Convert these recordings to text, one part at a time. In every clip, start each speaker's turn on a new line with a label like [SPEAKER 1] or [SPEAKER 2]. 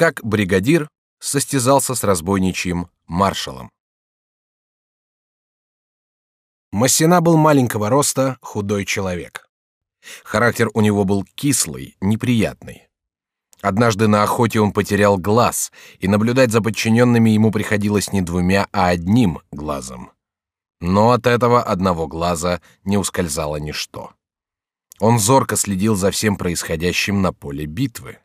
[SPEAKER 1] как бригадир состязался с разбойничьим маршалом. Массена был маленького роста, худой человек. Характер у него был кислый, неприятный. Однажды на охоте он потерял глаз, и наблюдать за подчиненными ему приходилось не двумя, а одним глазом. Но от этого одного глаза не ускользало ничто. Он зорко следил за всем происходящим на поле битвы.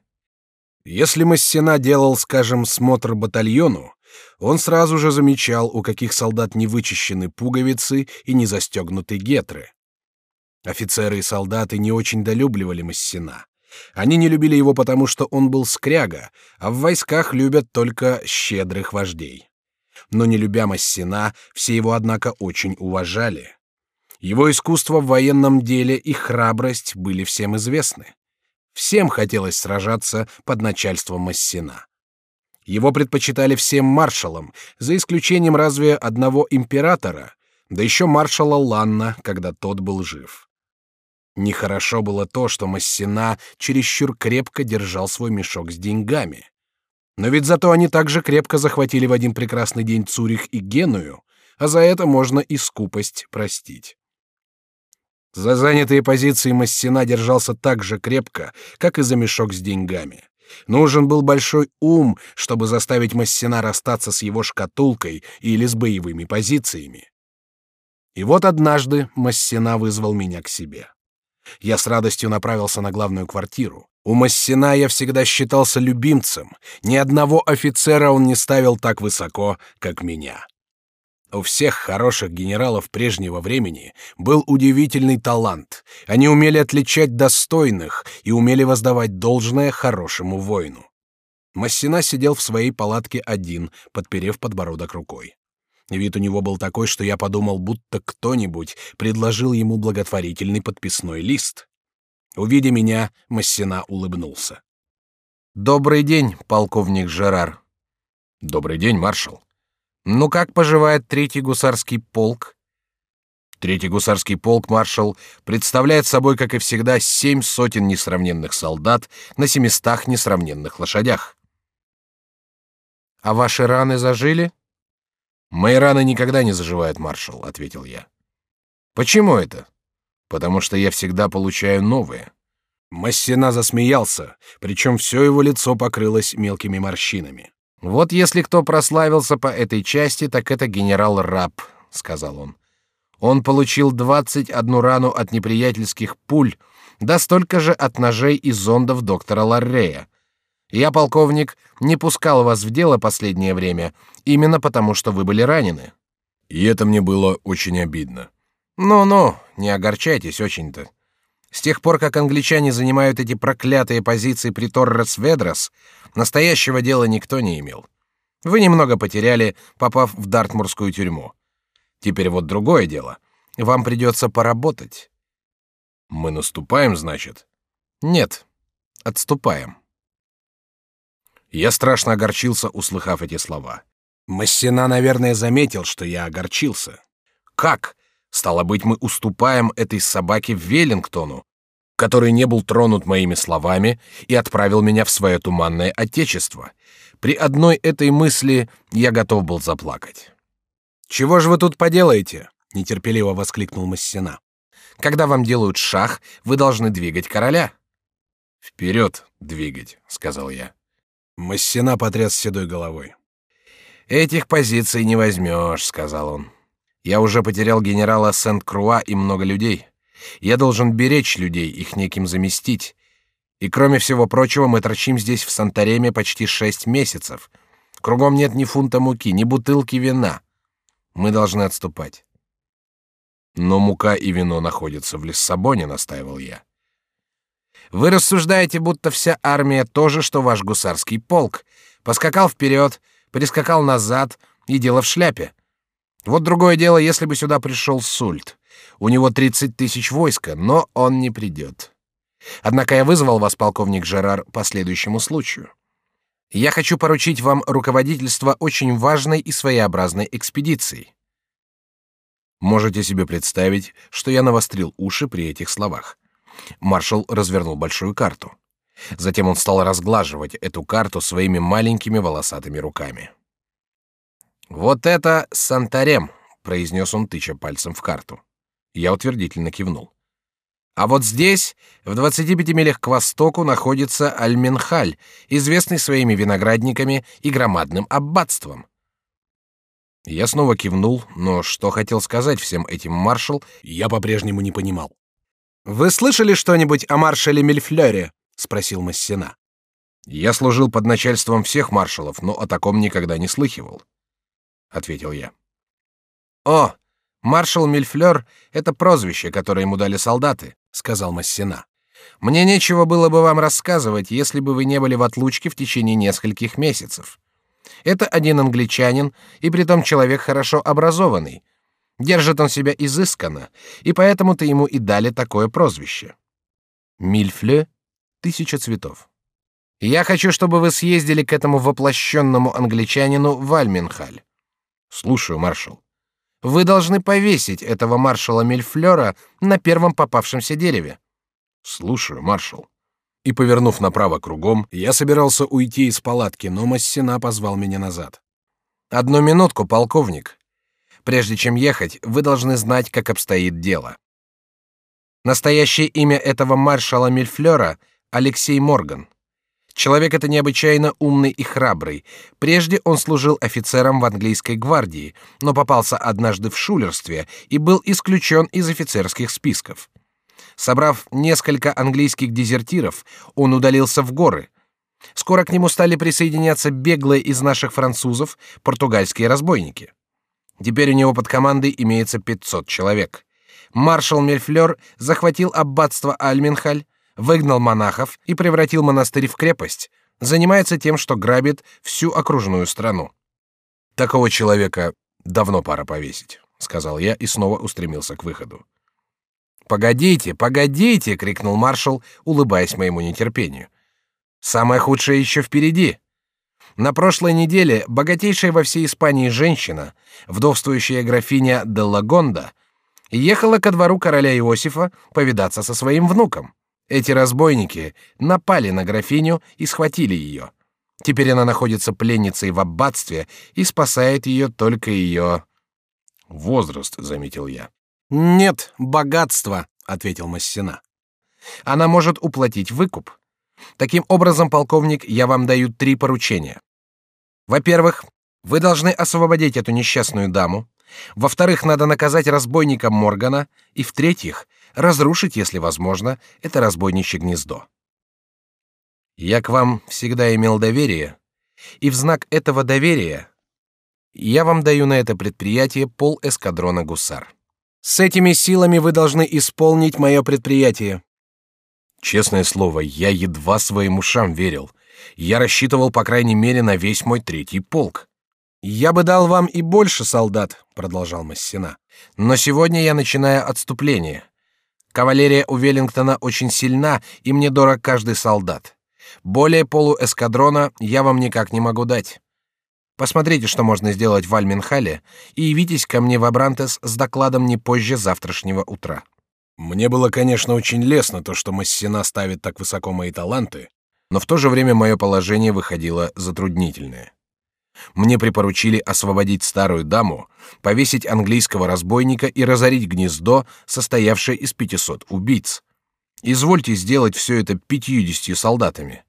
[SPEAKER 1] Если Массена делал, скажем, смотр батальону, он сразу же замечал, у каких солдат не вычищены пуговицы и не застегнуты гетры. Офицеры и солдаты не очень долюбливали Массена. Они не любили его потому, что он был скряга, а в войсках любят только щедрых вождей. Но не любя Массена, все его, однако, очень уважали. Его искусство в военном деле и храбрость были всем известны. Всем хотелось сражаться под начальством Массена. Его предпочитали всем маршалам, за исключением разве одного императора, да еще маршала Ланна, когда тот был жив. Нехорошо было то, что Массена чересчур крепко держал свой мешок с деньгами. Но ведь зато они также крепко захватили в один прекрасный день Цюрих и Геную, а за это можно и скупость простить. За занятые позиции Массена держался так же крепко, как и за мешок с деньгами. Нужен был большой ум, чтобы заставить Массена расстаться с его шкатулкой или с боевыми позициями. И вот однажды Массена вызвал меня к себе. Я с радостью направился на главную квартиру. У Массена я всегда считался любимцем. Ни одного офицера он не ставил так высоко, как меня. У всех хороших генералов прежнего времени был удивительный талант. Они умели отличать достойных и умели воздавать должное хорошему воину. Массена сидел в своей палатке один, подперев подбородок рукой. Вид у него был такой, что я подумал, будто кто-нибудь предложил ему благотворительный подписной лист. Увидя меня, Массена улыбнулся. Добрый день, полковник Жерар. Добрый день, маршал. Ну как поживает третий гусарский полк? Третий гусарский полк, маршал, представляет собой, как и всегда, семь сотен несравненных солдат на семистах несравненных лошадях. А ваши раны зажили? Мои раны никогда не заживают, маршал, ответил я. Почему это? Потому что я всегда получаю новые. Массена засмеялся, причем все его лицо покрылось мелкими морщинами. Вот если кто прославился по этой части, так это генерал Раб, сказал он. Он получил двадцать одну рану от неприятельских пуль, да столько же от ножей и зондов доктора Ларрея. Я, полковник, не пускал вас в дело последнее время, именно потому, что вы были ранены. И это мне было очень обидно. Ну-ну, не огорчайтесь очень-то. С тех пор, как англичане занимают эти проклятые позиции при Торрес-Ведрос, настоящего дела никто не имел. Вы немного потеряли, попав в Дартмурскую тюрьму. Теперь вот другое дело. Вам придется поработать. Мы наступаем, значит? Нет, отступаем. Я страшно огорчился, услыхав эти слова. Массена, наверное, заметил, что я огорчился. Как? Стало быть, мы уступаем этой собаке Веллингтону, который не был тронут моими словами и отправил меня в свое туманное отечество. При одной этой мысли я готов был заплакать. Чего же вы тут поделаете? нетерпеливо воскликнул Массена. Когда вам делают шах, вы должны двигать короля. Вперед двигать, сказал я. Массена потряс седой головой. Этих позиций не возьмешь, сказал он. Я уже потерял генерала Сент-Круа и много людей. Я должен беречь людей, их неким заместить. И кроме всего прочего, мы торчим здесь в Сантареме почти шесть месяцев. Кругом нет ни фунта муки, ни бутылки вина. Мы должны отступать. Но мука и вино находятся в Лиссабоне, настаивал я. Вы рассуждаете, будто вся армия тоже, что ваш гусарский полк. Поскакал вперед, прискакал назад, и дело в шляпе. Вот другое дело, если бы сюда пришел Сульт. У него тридцать тысяч войска, но он не придет. Однако я вызвал вас, полковник Жерар, по следующему случаю. Я хочу поручить вам руководительство очень важной и своеобразной экспедицией. Можете себе представить, что я навострил уши при этих словах. Маршал развернул большую карту. Затем он стал разглаживать эту карту своими маленькими волосатыми руками. Вот это Сантарем, произнес он, тыча пальцем в карту. Я утвердительно кивнул. А вот здесь, в 25 милях к востоку, находится Альменхаль, известный своими виноградниками и громадным аббатством. Я снова кивнул, но что хотел сказать всем этим маршал, я по-прежнему не понимал. Вы слышали что-нибудь о маршале Мильфлёре? спросил Массена. Я служил под начальством всех маршалов, но о таком никогда не слыхивал, ответил я. О, маршал Мильфлёр — это прозвище, которое ему дали солдаты, сказал Массена. Мне нечего было бы вам рассказывать, если бы вы не были в отлучке в течение нескольких месяцев. Это один англичанин, и притом человек хорошо образованный. Держит он себя изысканно, и поэтому-то ему и дали такое прозвище. Мильфле — тысяча цветов. Я хочу, чтобы вы съездили к этому воплощенному англичанину в Альменхаль. Слушаю, маршал. Вы должны повесить этого маршала Мильфлера на первом попавшемся дереве. Слушаю, маршал. И повернув направо кругом, я собирался уйти из палатки, но Массена позвал меня назад. Одну минутку, полковник. Прежде чем ехать, вы должны знать, как обстоит дело. Настоящее имя этого маршала Мильфлера Алексей Морган. Человек это необычайно умный и храбрый. Прежде он служил офицером в английской гвардии, но попался однажды в шулерстве и был исключен из офицерских списков. Собрав несколько английских дезертиров, он удалился в горы. Скоро к нему стали присоединяться беглые из наших французов португальские разбойники. Теперь у него под командой имеется 500 человек. Маршал Мельфлер захватил аббатство Альминхаль, выгнал монахов и превратил монастырь в крепость, занимается тем, что грабит всю окружную страну. Такого человека давно пора повесить, сказал я и снова устремился к выходу. Погодите, погодите, крикнул маршал, улыбаясь моему нетерпению. Самое худшее еще впереди. На прошлой неделе богатейшая во всей Испании женщина, вдовствующая графиня де Лагонда, ехала ко двору короля Иосифа повидаться со своим внуком. Эти разбойники напали на графиню и схватили ее. Теперь она находится пленницей в аббатстве и спасает ее только ее возраст, заметил я. Нет, богатство, ответил Массена. Она может уплатить выкуп. Таким образом, полковник, я вам даю три поручения. Во-первых, вы должны освободить эту несчастную даму. Во-вторых, надо наказать разбойника Моргана, и в-третьих, разрушить, если возможно, это разбойничье гнездо. Я к вам всегда имел доверие, и в знак этого доверия я вам даю на это предприятие пол эскадрона гусар. С этими силами вы должны исполнить мое предприятие. Честное слово, я едва своим ушам верил. Я рассчитывал по крайней мере на весь мой третий полк. Я бы дал вам и больше солдат, продолжал Массена. Но сегодня я начинаю отступление. Кавалерия у Веллингтона очень сильна, и мне дорог каждый солдат. Более полуэскадрона я вам никак не могу дать. Посмотрите, что можно сделать в Альминхале, и явитесь ко мне в Абрантес с докладом не позже завтрашнего утра. Мне было, конечно, очень лестно то, что Массена ставит так высоко мои таланты, но в то же время мое положение выходило затруднительное. Мне припоручили освободить старую даму, повесить английского разбойника и разорить гнездо, состоявшее из 500 убийц. Извольте сделать все это пятьюдесятью солдатами.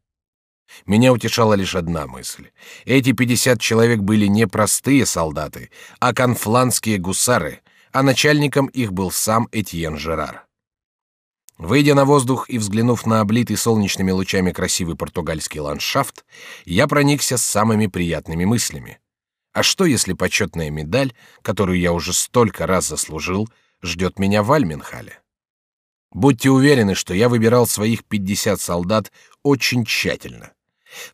[SPEAKER 1] Меня утешала лишь одна мысль: эти 50 человек были не простые солдаты, а конфланские гусары, а начальником их был сам Этьен Жерар. Выйдя на воздух и взглянув на облитый солнечными лучами красивый португальский ландшафт, я проникся самыми приятными мыслями. А что, если почетная медаль, которую я уже столько раз заслужил, ждет меня в Альменхале? Будьте уверены, что я выбирал своих 50 солдат очень тщательно.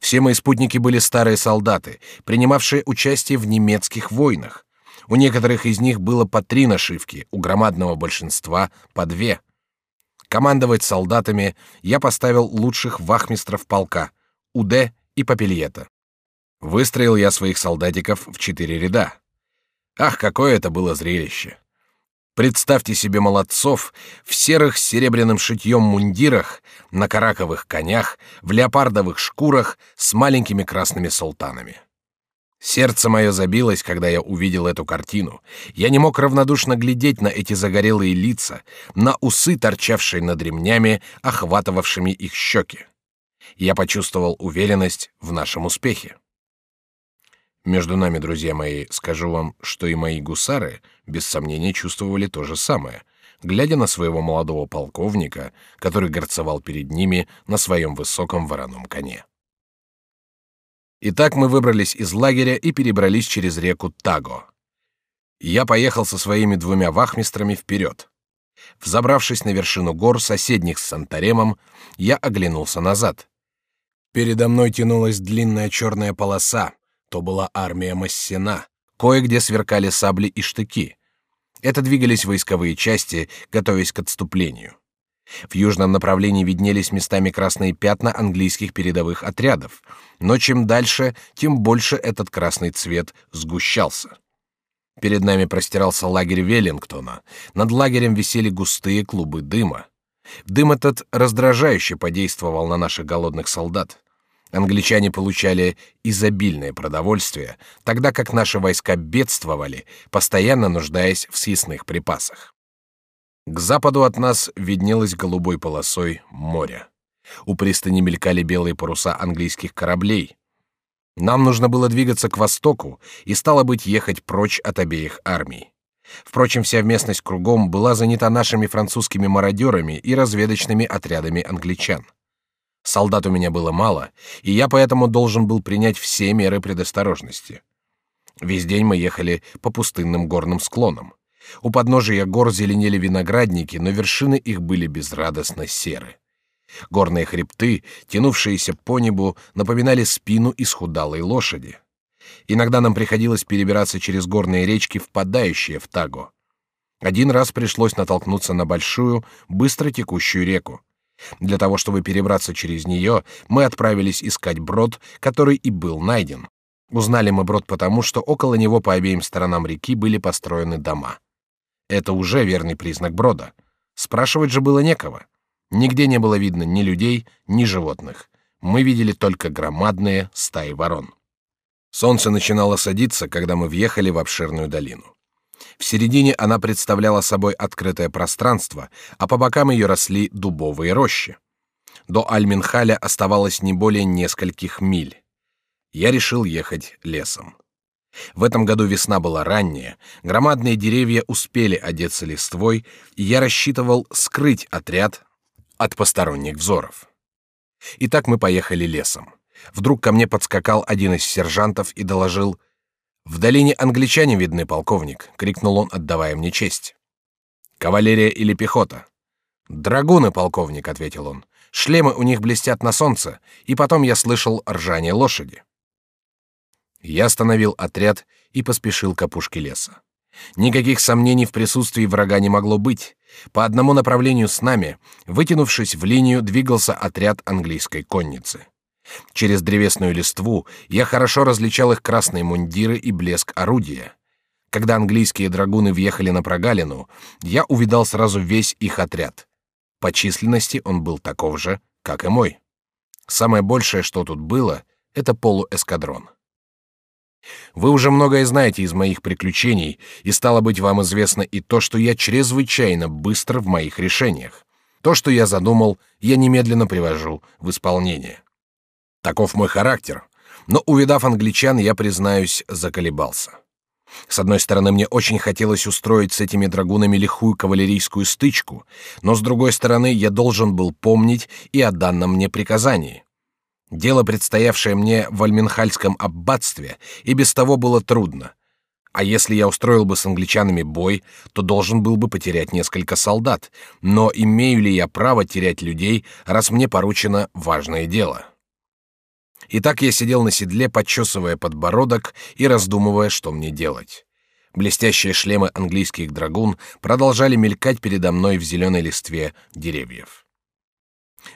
[SPEAKER 1] Все мои спутники были старые солдаты, принимавшие участие в немецких войнах. У некоторых из них было по три нашивки, у громадного большинства по две — Командовать солдатами я поставил лучших вахмистров полка Уде и Папильета. Выстроил я своих солдатиков в четыре ряда. Ах, какое это было зрелище! Представьте себе молодцов в серых с серебряным шитьем мундирах, на караковых конях, в леопардовых шкурах с маленькими красными султанами. Сердце мое забилось, когда я увидел эту картину. Я не мог равнодушно глядеть на эти загорелые лица, на усы, торчавшие над ремнями, охватывавшими их щеки. Я почувствовал уверенность в нашем успехе. Между нами, друзья мои, скажу вам, что и мои гусары без сомнения чувствовали то же самое, глядя на своего молодого полковника, который горцевал перед ними на своем высоком вороном коне. Итак, мы выбрались из лагеря и перебрались через реку Таго. Я поехал со своими двумя вахмистрами вперед. Взобравшись на вершину гор, соседних с Сантаремом, я оглянулся назад. Передо мной тянулась длинная черная полоса, то была армия Массена. Кое-где сверкали сабли и штыки. Это двигались войсковые части, готовясь к отступлению. В южном направлении виднелись местами красные пятна английских передовых отрядов, но чем дальше, тем больше этот красный цвет сгущался. Перед нами простирался лагерь Веллингтона. Над лагерем висели густые клубы дыма. Дым этот раздражающе подействовал на наших голодных солдат. Англичане получали изобильное продовольствие, тогда как наши войска бедствовали, постоянно нуждаясь в съестных припасах. К западу от нас виднелось голубой полосой море. У пристани мелькали белые паруса английских кораблей. Нам нужно было двигаться к востоку и стало быть ехать прочь от обеих армий. Впрочем, вся местность кругом была занята нашими французскими мародерами и разведочными отрядами англичан. Солдат у меня было мало, и я поэтому должен был принять все меры предосторожности. Весь день мы ехали по пустынным горным склонам. У подножия гор зеленели виноградники, но вершины их были безрадостно серы. Горные хребты, тянувшиеся по небу, напоминали спину исхудалой лошади. Иногда нам приходилось перебираться через горные речки, впадающие в Таго. Один раз пришлось натолкнуться на большую, быстро текущую реку. Для того, чтобы перебраться через нее, мы отправились искать брод, который и был найден. Узнали мы брод потому, что около него по обеим сторонам реки были построены дома. Это уже верный признак брода. Спрашивать же было некого. Нигде не было видно ни людей, ни животных. Мы видели только громадные стаи ворон. Солнце начинало садиться, когда мы въехали в обширную долину. В середине она представляла собой открытое пространство, а по бокам ее росли дубовые рощи. До Альминхаля оставалось не более нескольких миль. Я решил ехать лесом. В этом году весна была ранняя, громадные деревья успели одеться листвой, и я рассчитывал скрыть отряд от посторонних взоров. Итак, мы поехали лесом. Вдруг ко мне подскакал один из сержантов и доложил — в долине англичане видны, полковник, крикнул он, отдавая мне честь. Кавалерия или пехота? Драгуны, полковник, ответил он. Шлемы у них блестят на солнце, и потом я слышал ржание лошади. Я остановил отряд и поспешил к опушке леса. Никаких сомнений в присутствии врага не могло быть. По одному направлению с нами, вытянувшись в линию, двигался отряд английской конницы. Через древесную листву я хорошо различал их красные мундиры и блеск орудия. Когда английские драгуны въехали на прогалину, я увидал сразу весь их отряд. По численности он был таков же, как и мой. Самое большее, что тут было, это полуэскадрон. Вы уже многое знаете из моих приключений, и стало быть вам известно и то, что я чрезвычайно быстр в моих решениях. То, что я задумал, я немедленно привожу в исполнение. Таков мой характер. Но увидав англичан, я признаюсь, заколебался. С одной стороны, мне очень хотелось устроить с этими драгунами лихую кавалерийскую стычку, но с другой стороны, я должен был помнить и о данном мне приказании. Дело, предстоявшее мне в Альминхальском аббатстве, и без того было трудно. А если я устроил бы с англичанами бой, то должен был бы потерять несколько солдат. Но имею ли я право терять людей, раз мне поручено важное дело? И так я сидел на седле, подчесывая подбородок и раздумывая, что мне делать. Блестящие шлемы английских драгун продолжали мелькать передо мной в зеленой листве деревьев.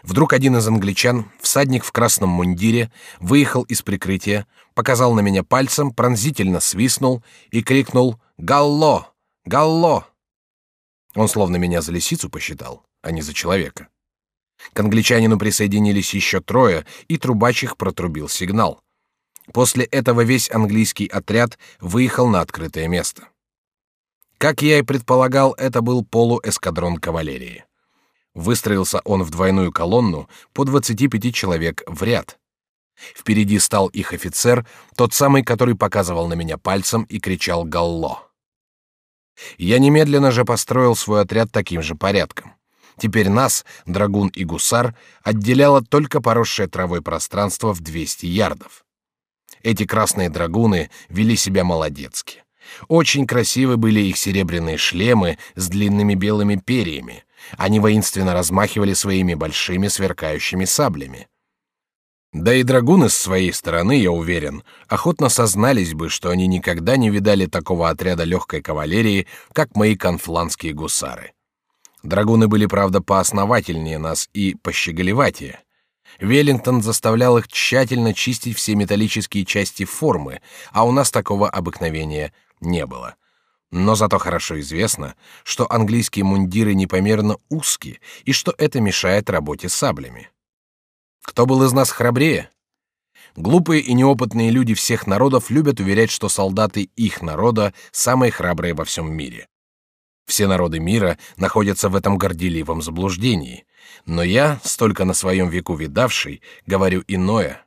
[SPEAKER 1] Вдруг один из англичан, всадник в красном мундире, выехал из прикрытия, показал на меня пальцем, пронзительно свистнул и крикнул «Галло! Галло!». Он словно меня за лисицу посчитал, а не за человека. К англичанину присоединились еще трое, и трубач их протрубил сигнал. После этого весь английский отряд выехал на открытое место. Как я и предполагал, это был полуэскадрон кавалерии. Выстроился он в двойную колонну по 25 человек в ряд. Впереди стал их офицер, тот самый, который показывал на меня пальцем и кричал «Галло!». Я немедленно же построил свой отряд таким же порядком. Теперь нас, драгун и гусар, отделяло только поросшее травой пространство в 200 ярдов. Эти красные драгуны вели себя молодецки. Очень красивы были их серебряные шлемы с длинными белыми перьями. Они воинственно размахивали своими большими сверкающими саблями. Да и драгуны с своей стороны, я уверен, охотно сознались бы, что они никогда не видали такого отряда легкой кавалерии, как мои конфланские гусары. Драгуны были, правда, поосновательнее нас и пощеголеватее. Веллингтон заставлял их тщательно чистить все металлические части формы, а у нас такого обыкновения не было. Но зато хорошо известно, что английские мундиры непомерно узкие и что это мешает работе саблями. Кто был из нас храбрее? Глупые и неопытные люди всех народов любят уверять, что солдаты их народа самые храбрые во всем мире. Все народы мира находятся в этом горделивом заблуждении. Но я, столько на своем веку видавший, говорю иное.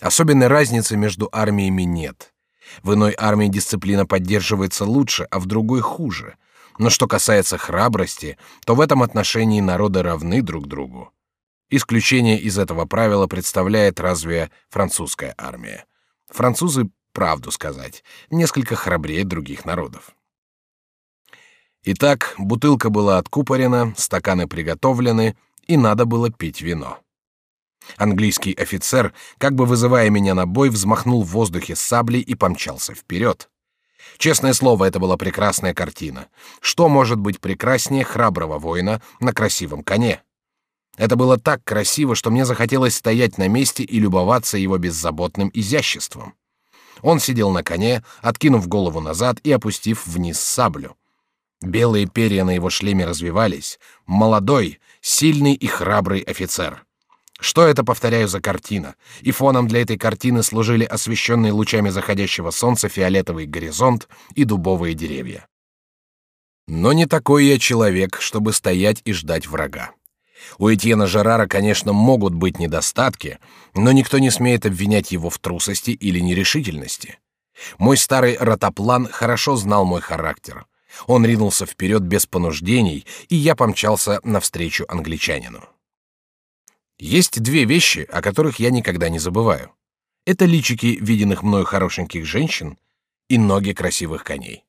[SPEAKER 1] Особенной разницы между армиями нет. В иной армии дисциплина поддерживается лучше, а в другой хуже. Но что касается храбрости, то в этом отношении народы равны друг другу. Исключение из этого правила представляет разве французская армия. Французы, правду сказать, несколько храбрее других народов. Итак, бутылка была откупорена, стаканы приготовлены, и надо было пить вино. Английский офицер, как бы вызывая меня на бой, взмахнул в воздухе саблей и помчался вперед. Честное слово, это была прекрасная картина. Что может быть прекраснее храброго воина на красивом коне? Это было так красиво, что мне захотелось стоять на месте и любоваться его беззаботным изяществом. Он сидел на коне, откинув голову назад и опустив вниз саблю. Белые перья на его шлеме развивались. Молодой, сильный и храбрый офицер. Что это, повторяю, за картина? И фоном для этой картины служили освещенные лучами заходящего солнца фиолетовый горизонт и дубовые деревья. Но не такой я человек, чтобы стоять и ждать врага. У Этьена Жерара, конечно, могут быть недостатки, но никто не смеет обвинять его в трусости или нерешительности. Мой старый ротоплан хорошо знал мой характер. Он ринулся вперед без понуждений, и я помчался навстречу англичанину. Есть две вещи, о которых я никогда не забываю. Это личики виденных мною хорошеньких женщин и ноги красивых коней.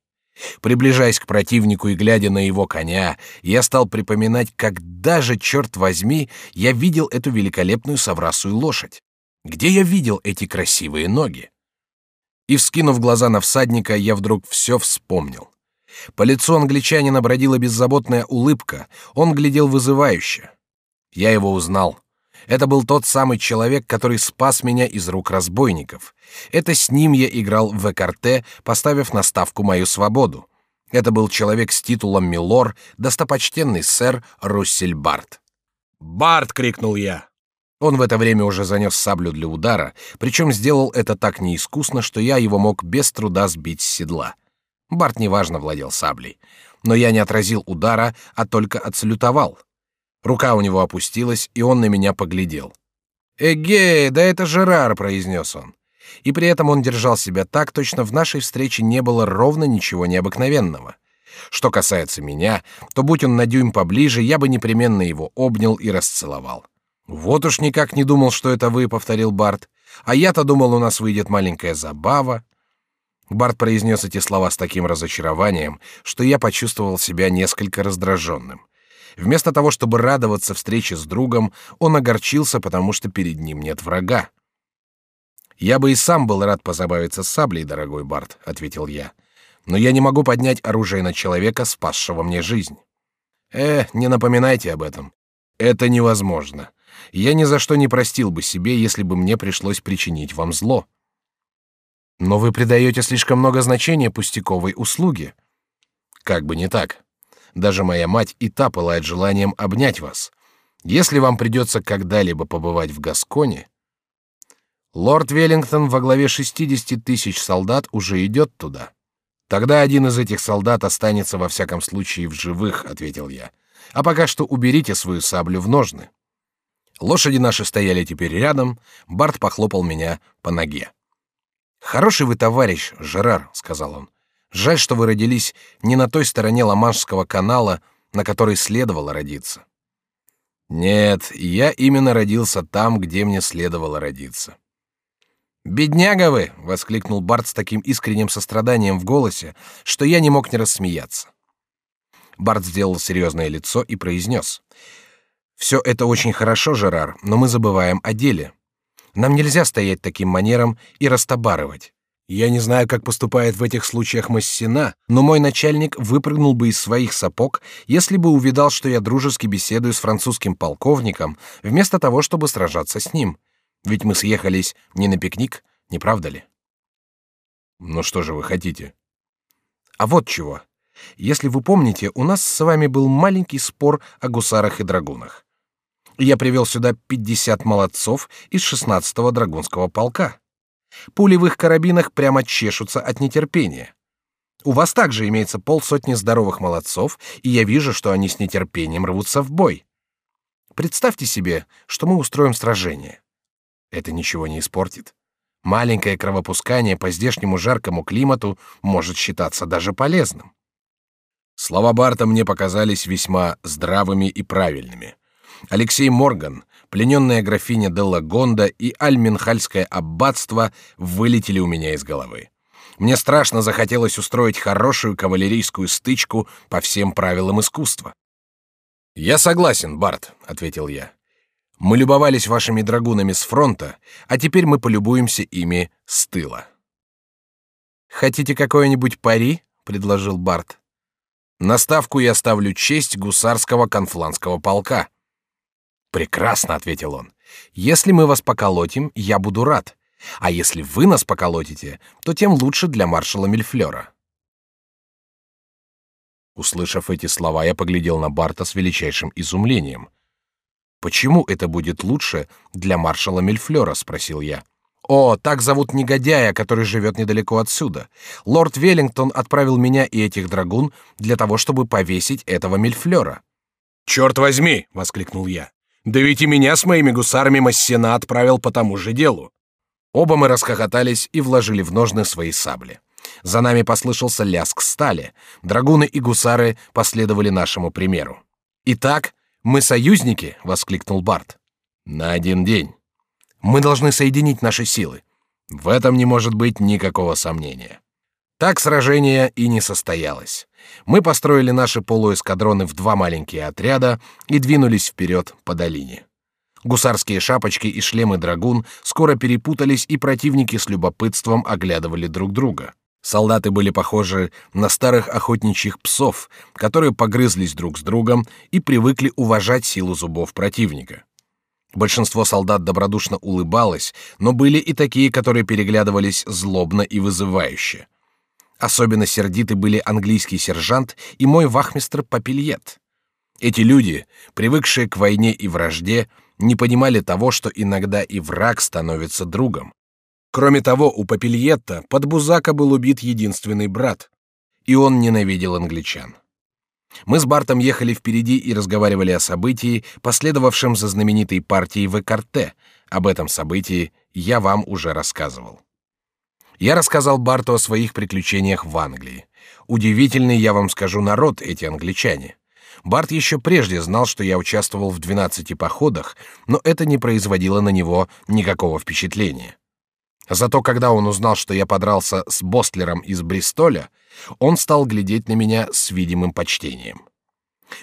[SPEAKER 1] Приближаясь к противнику и глядя на его коня, я стал припоминать, когда же, черт возьми, я видел эту великолепную соврасую лошадь. Где я видел эти красивые ноги? И, вскинув глаза на всадника, я вдруг все вспомнил. По лицу англичанина бродила беззаботная улыбка, он глядел вызывающе. Я его узнал. Это был тот самый человек, который спас меня из рук разбойников. Это с ним я играл в экарте, поставив на ставку мою свободу. Это был человек с титулом милор, достопочтенный сэр Руссель Барт. «Барт!» — крикнул я. Он в это время уже занес саблю для удара, причем сделал это так неискусно, что я его мог без труда сбить с седла. Барт неважно владел саблей, но я не отразил удара, а только отсалютовал. Рука у него опустилась, и он на меня поглядел. «Эгей, да это Жерар!» — произнес он. И при этом он держал себя так, точно в нашей встрече не было ровно ничего необыкновенного. Что касается меня, то будь он на дюйм поближе, я бы непременно его обнял и расцеловал. «Вот уж никак не думал, что это вы», — повторил Барт. «А я-то думал, у нас выйдет маленькая забава». Барт произнес эти слова с таким разочарованием, что я почувствовал себя несколько раздраженным. Вместо того, чтобы радоваться встрече с другом, он огорчился, потому что перед ним нет врага. «Я бы и сам был рад позабавиться с саблей, дорогой Барт», — ответил я. «Но я не могу поднять оружие на человека, спасшего мне жизнь». «Э, не напоминайте об этом. Это невозможно. Я ни за что не простил бы себе, если бы мне пришлось причинить вам зло». Но вы придаете слишком много значения пустяковой услуге. Как бы не так. Даже моя мать и та пылает желанием обнять вас. Если вам придется когда-либо побывать в Гасконе, лорд Веллингтон во главе 60 тысяч солдат уже идет туда. Тогда один из этих солдат останется во всяком случае в живых, ответил я. А пока что уберите свою саблю в ножны. Лошади наши стояли теперь рядом. Барт похлопал меня по ноге. Хороший вы товарищ, Жерар, сказал он. Жаль, что вы родились не на той стороне Ла-Маншского канала, на которой следовало родиться. Нет, я именно родился там, где мне следовало родиться. Бедняга вы! – воскликнул Барт с таким искренним состраданием в голосе, что я не мог не рассмеяться. Барт сделал серьезное лицо и произнес: «Все это очень хорошо, Жерар, но мы забываем о деле. Нам нельзя стоять таким манером и растабарывать. Я не знаю, как поступает в этих случаях Массина, но мой начальник выпрыгнул бы из своих сапог, если бы увидал, что я дружески беседую с французским полковником, вместо того, чтобы сражаться с ним. Ведь мы съехались не на пикник, не правда ли? Ну что же вы хотите? А вот чего. Если вы помните, у нас с вами был маленький спор о гусарах и драгунах. Я привел сюда 50 молодцов из 16-го драгунского полка. Пули в их карабинах прямо чешутся от нетерпения. У вас также имеется полсотни здоровых молодцов, и я вижу, что они с нетерпением рвутся в бой. Представьте себе, что мы устроим сражение. Это ничего не испортит. Маленькое кровопускание по здешнему жаркому климату может считаться даже полезным. Слова Барта мне показались весьма здравыми и правильными. Алексей Морган, плененная графиня Делла Гонда и Альминхальское аббатство вылетели у меня из головы. Мне страшно захотелось устроить хорошую кавалерийскую стычку по всем правилам искусства. «Я согласен, Барт», — ответил я. «Мы любовались вашими драгунами с фронта, а теперь мы полюбуемся ими с тыла». «Хотите какое-нибудь пари?» — предложил Барт. «На ставку я ставлю честь гусарского конфланского полка», Прекрасно, ответил он. Если мы вас поколотим, я буду рад. А если вы нас поколотите, то тем лучше для маршала Мильфлера. Услышав эти слова, я поглядел на Барта с величайшим изумлением. Почему это будет лучше для маршала Мильфлера? – спросил я. О, так зовут негодяя, который живет недалеко отсюда. Лорд Веллингтон отправил меня и этих драгун для того, чтобы повесить этого Мильфлера. Черт возьми! – воскликнул я. Да ведь и меня с моими гусарами Массена отправил по тому же делу. Оба мы расхохотались и вложили в ножны свои сабли. За нами послышался лязг стали. Драгуны и гусары последовали нашему примеру. Итак, мы союзники, воскликнул Барт. На один день. Мы должны соединить наши силы. В этом не может быть никакого сомнения. Так сражение и не состоялось. Мы построили наши полуэскадроны в два маленькие отряда и двинулись вперед по долине. Гусарские шапочки и шлемы драгун скоро перепутались, и противники с любопытством оглядывали друг друга. Солдаты были похожи на старых охотничьих псов, которые погрызлись друг с другом и привыкли уважать силу зубов противника. Большинство солдат добродушно улыбалось, но были и такие, которые переглядывались злобно и вызывающе. Особенно сердиты были английский сержант и мой вахмистр Папильет. Эти люди, привыкшие к войне и вражде, не понимали того, что иногда и враг становится другом. Кроме того, у Папильетта под Бузака был убит единственный брат, и он ненавидел англичан. Мы с Бартом ехали впереди и разговаривали о событии, последовавшем за знаменитой партией в Экарте. Об этом событии я вам уже рассказывал. Я рассказал Барту о своих приключениях в Англии. Удивительный, я вам скажу, народ эти англичане. Барт еще прежде знал, что я участвовал в двенадцати походах, но это не производило на него никакого впечатления. Зато когда он узнал, что я подрался с Бостлером из Бристоля, он стал глядеть на меня с видимым почтением.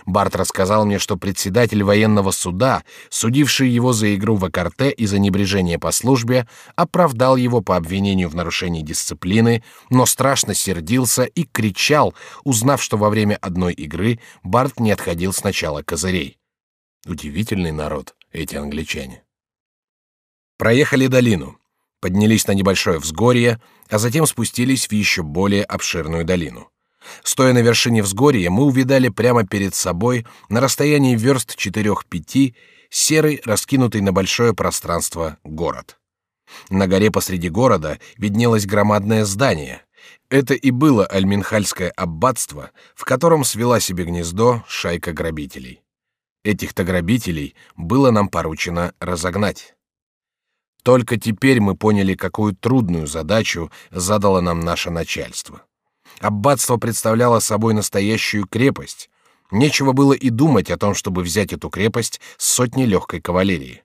[SPEAKER 1] Барт рассказал мне, что председатель военного суда, судивший его за игру в карте и за небрежение по службе, оправдал его по обвинению в нарушении дисциплины, но страшно сердился и кричал, узнав, что во время одной игры Барт не отходил сначала козырей. Удивительный народ эти англичане. Проехали долину, поднялись на небольшое взгорье, а затем спустились в еще более обширную долину. Стоя на вершине взгорья, мы увидали прямо перед собой, на расстоянии верст четырех-пяти, серый, раскинутый на большое пространство, город. На горе посреди города виднелось громадное здание. Это и было Альминхальское аббатство, в котором свела себе гнездо шайка грабителей. Этих-то грабителей было нам поручено разогнать. Только теперь мы поняли, какую трудную задачу задало нам наше начальство. Аббатство представляло собой настоящую крепость. Нечего было и думать о том, чтобы взять эту крепость с сотней легкой кавалерии.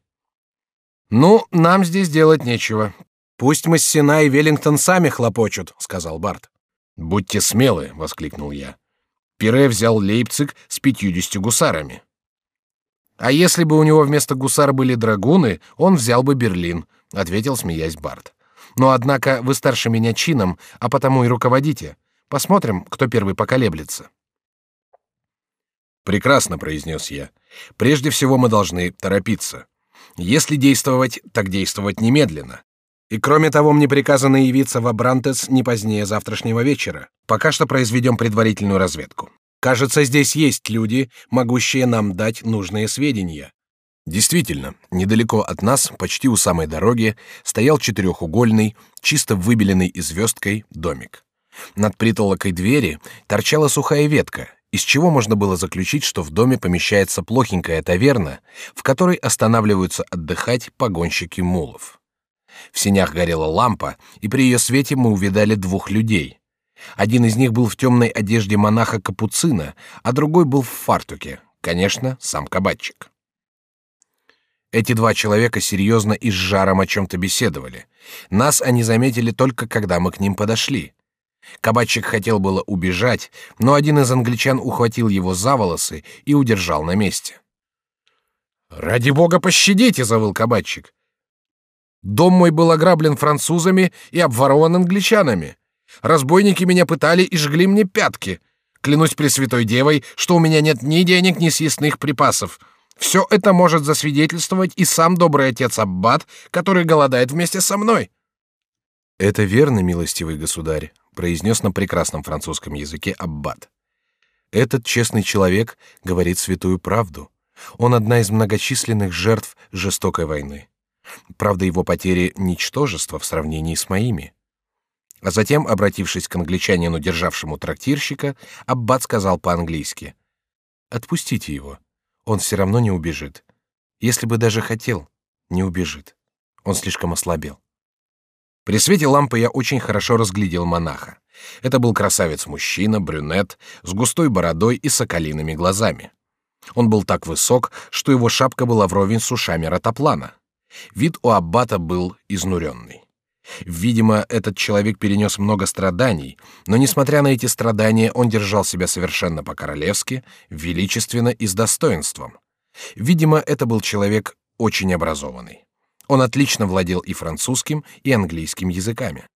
[SPEAKER 1] Ну, нам здесь делать нечего. Пусть Массина и Веллингтон сами хлопочут, сказал Барт. Будьте смелы, воскликнул я. Пире взял Лейпциг с пятьюдесятью гусарами. А если бы у него вместо гусар были драгуны, он взял бы Берлин, ответил, смеясь Барт. Но однако вы старше меня чином, а потому и руководите. Посмотрим, кто первый поколеблется. Прекрасно, произнес я. Прежде всего мы должны торопиться. Если действовать, так действовать немедленно. И кроме того, мне приказано явиться в Абрантес не позднее завтрашнего вечера. Пока что произведем предварительную разведку. Кажется, здесь есть люди, могущие нам дать нужные сведения. Действительно, недалеко от нас, почти у самой дороги, стоял четырехугольный, чисто выбеленный и звездкой домик. Над притолокой двери торчала сухая ветка, из чего можно было заключить, что в доме помещается плохенькая таверна, в которой останавливаются отдыхать погонщики мулов. В сенях горела лампа, и при ее свете мы увидали двух людей. Один из них был в темной одежде монаха-капуцина, а другой был в фартуке, конечно, сам кабачик. Эти два человека серьезно и с жаром о чем-то беседовали. Нас они заметили только когда мы к ним подошли. Кабачик хотел было убежать, но один из англичан ухватил его за волосы и удержал на месте. «Ради бога, пощадите!» — завыл кабачик. «Дом мой был ограблен французами и обворован англичанами. Разбойники меня пытали и жгли мне пятки. Клянусь Пресвятой Девой, что у меня нет ни денег, ни съестных припасов. Все это может засвидетельствовать и сам добрый отец Аббат, который голодает вместе со мной». «Это верно, милостивый государь», — произнес на прекрасном французском языке Аббат. «Этот честный человек говорит святую правду. Он одна из многочисленных жертв жестокой войны. Правда, его потери — ничтожество в сравнении с моими. А затем, обратившись к англичанину, державшему трактирщика, аббат сказал по-английски: "Отпустите его. Он все равно не убежит. Если бы даже хотел, не убежит. Он слишком ослабел". При свете лампы я очень хорошо разглядел монаха. Это был красавец-мужчина, брюнет, с густой бородой и соколиными глазами. Он был так высок, что его шапка была вровень с ушами ротоплана. Вид у аббата был изнуренный. Видимо, этот человек перенес много страданий, но несмотря на эти страдания, он держал себя совершенно по-королевски, величественно и с достоинством. Видимо, это был человек очень образованный. Он отлично владел и французским, и английским языками.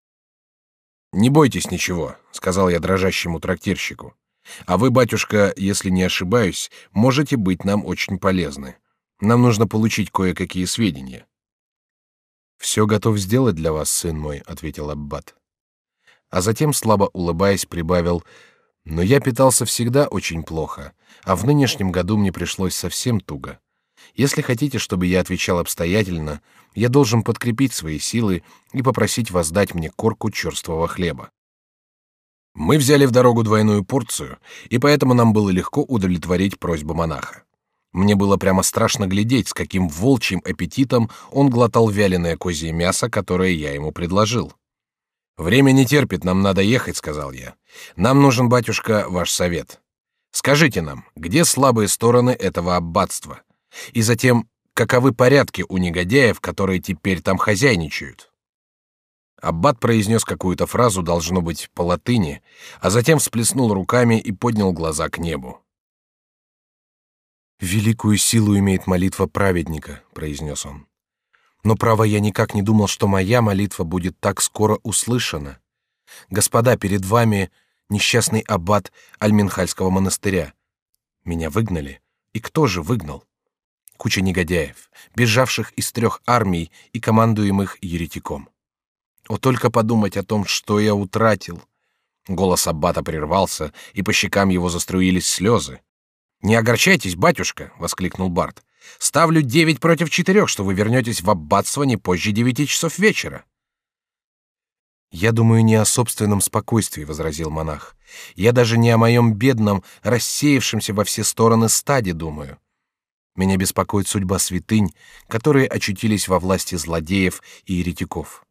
[SPEAKER 1] Не бойтесь ничего, сказал я дрожащему трактирщику. А вы, батюшка, если не ошибаюсь, можете быть нам очень полезны. Нам нужно получить кое-какие сведения. Все готов сделать для вас, сын мой, ответил аббат. А затем слабо улыбаясь прибавил: но я питался всегда очень плохо, а в нынешнем году мне пришлось совсем туго. Если хотите, чтобы я отвечал обстоятельно, я должен подкрепить свои силы и попросить вас дать мне корку черствого хлеба. Мы взяли в дорогу двойную порцию, и поэтому нам было легко удовлетворить просьбу монаха. Мне было прямо страшно глядеть, с каким волчьим аппетитом он глотал вяленое козье мясо, которое я ему предложил. Время не терпит, нам надо ехать, сказал я. Нам нужен, батюшка, ваш совет. Скажите нам, где слабые стороны этого аббатства, и затем, каковы порядки у негодяев, которые теперь там хозяйничают. Аббат произнес какую-то фразу, должно быть по латыни, а затем всплеснул руками и поднял глаза к небу. Великую силу имеет молитва праведника, произнес он. Но право я никак не думал, что моя молитва будет так скоро услышана. Господа, перед вами несчастный аббат Альминхальского монастыря. Меня выгнали. И кто же выгнал? Куча негодяев, бежавших из трех армий и командуемых еретиком. О, только подумать о том, что я утратил. Голос аббата прервался, и по щекам его заструились слезы. Не огорчайтесь, батюшка, воскликнул Барт. Ставлю девять против четырех, что вы вернетесь в аббатство не позже девяти часов вечера. Я думаю не о собственном спокойствии, возразил монах. Я даже не о моем бедном, рассеявшемся во все стороны стаде думаю. Меня беспокоит судьба святынь, которые очутились во власти злодеев и еретиков.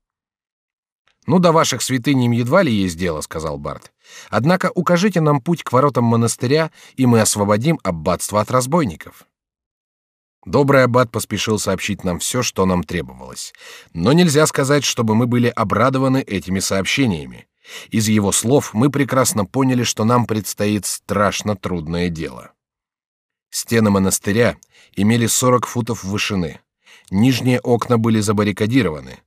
[SPEAKER 1] Ну до ваших святынь им едва ли есть дело, сказал Барт. Однако укажите нам путь к воротам монастыря, и мы освободим аббатство от разбойников. Добрый аббат поспешил сообщить нам все, что нам требовалось, но нельзя сказать, чтобы мы были обрадованы этими сообщениями. Из его слов мы прекрасно поняли, что нам предстоит страшно трудное дело. Стены монастыря имели 40 футов вышины. Нижние окна были забаррикадированы,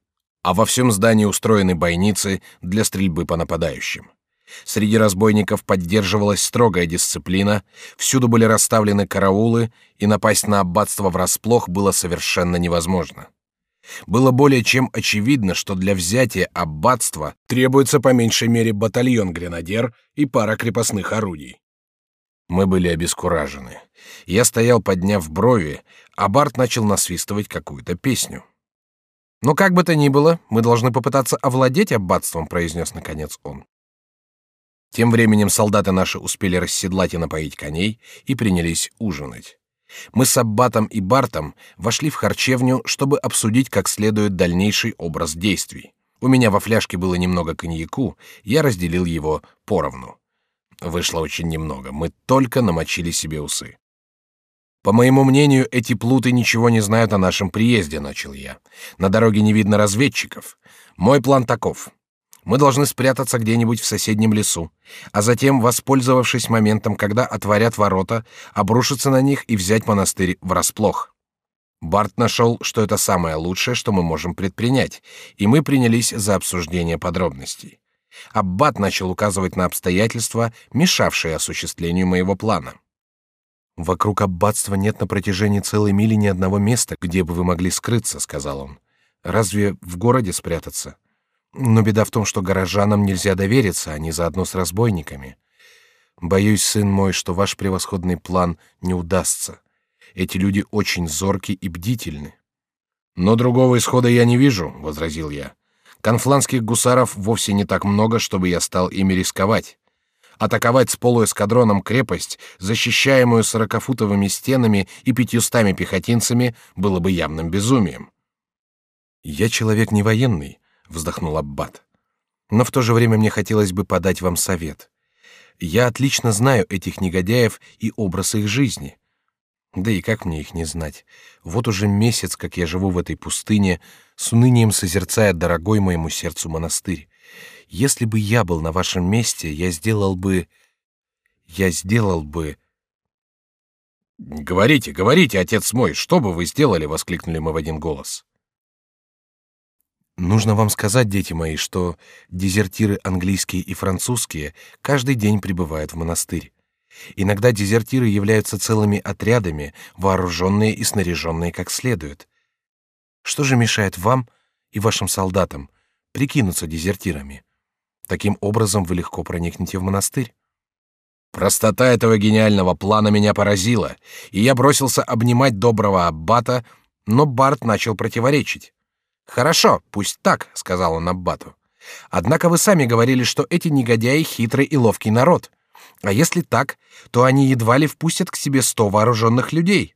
[SPEAKER 1] а во всем здании устроены бойницы для стрельбы по нападающим. Среди разбойников поддерживалась строгая дисциплина, всюду были расставлены караулы, и напасть на аббатство врасплох было совершенно невозможно. Было более чем очевидно, что для взятия аббатства требуется по меньшей мере батальон гренадер и пара крепостных орудий. Мы были обескуражены. Я стоял, подняв брови, а Барт начал насвистывать какую-то песню. «Но как бы то ни было, мы должны попытаться овладеть аббатством», — произнес наконец он. Тем временем солдаты наши успели расседлать и напоить коней и принялись ужинать. Мы с Аббатом и Бартом вошли в харчевню, чтобы обсудить как следует дальнейший образ действий. У меня во фляжке было немного коньяку, я разделил его поровну. Вышло очень немного, мы только намочили себе усы. По моему мнению, эти плуты ничего не знают о нашем приезде, начал я. На дороге не видно разведчиков. Мой план таков: мы должны спрятаться где-нибудь в соседнем лесу, а затем, воспользовавшись моментом, когда отворят ворота, обрушиться на них и взять монастырь врасплох. Барт нашел, что это самое лучшее, что мы можем предпринять, и мы принялись за обсуждение подробностей. Аббат начал указывать на обстоятельства, мешавшие осуществлению моего плана. Вокруг аббатства нет на протяжении целой мили ни одного места, где бы вы могли скрыться, сказал он. Разве в городе спрятаться? Но беда в том, что горожанам нельзя довериться, они заодно с разбойниками. Боюсь, сын мой, что ваш превосходный план не удастся. Эти люди очень зорки и бдительны. Но другого исхода я не вижу, возразил я. Конфланских гусаров вовсе не так много, чтобы я стал ими рисковать. Атаковать с полуэскадроном крепость, защищаемую сорокафутовыми стенами и пятьюстами пехотинцами, было бы явным безумием. Я человек не военный, вздохнул аббат. Но в то же время мне хотелось бы подать вам совет. Я отлично знаю этих негодяев и образ их жизни. Да и как мне их не знать? Вот уже месяц, как я живу в этой пустыне, с унынием созерцая дорогой моему сердцу монастырь. Если бы я был на вашем месте, я сделал бы... Я сделал бы... «Говорите, говорите, отец мой, что бы вы сделали?» — воскликнули мы в один голос. Нужно вам сказать, дети мои, что дезертиры английские и французские каждый день прибывают в монастырь. Иногда дезертиры являются целыми отрядами, вооруженные и снаряженные как следует. Что же мешает вам и вашим солдатам прикинуться дезертирами? Таким образом вы легко проникнете в монастырь. Простота этого гениального плана меня поразила, и я бросился обнимать доброго аббата, но Барт начал противоречить. Хорошо, пусть так, сказал он аббату. Однако вы сами говорили, что эти негодяи хитрый и ловкий народ. А если так, то они едва ли впустят к себе сто вооруженных людей.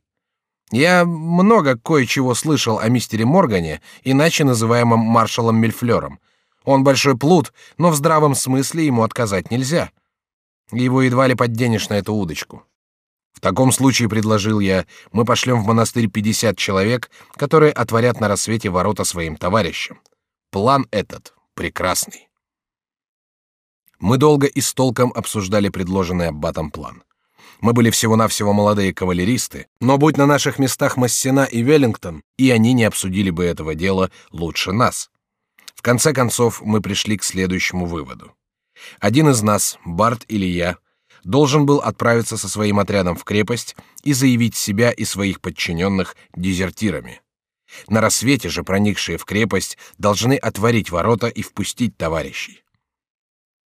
[SPEAKER 1] Я много кое-чего слышал о мистере Моргане, иначе называемом маршалом Мильфлером. Он большой плут, но в здравом смысле ему отказать нельзя. Его едва ли подденешь на эту удочку. В таком случае, предложил я, мы пошлем в монастырь 50 человек, которые отворят на рассвете ворота своим товарищам. План этот прекрасный. Мы долго и с толком обсуждали предложенный аббатом план. Мы были всего-навсего молодые кавалеристы, но будь на наших местах Массена и Веллингтон, и они не обсудили бы этого дела лучше нас. В конце концов, мы пришли к следующему выводу. Один из нас, Барт или я, должен был отправиться со своим отрядом в крепость и заявить себя и своих подчиненных дезертирами. На рассвете же проникшие в крепость должны отворить ворота и впустить товарищей.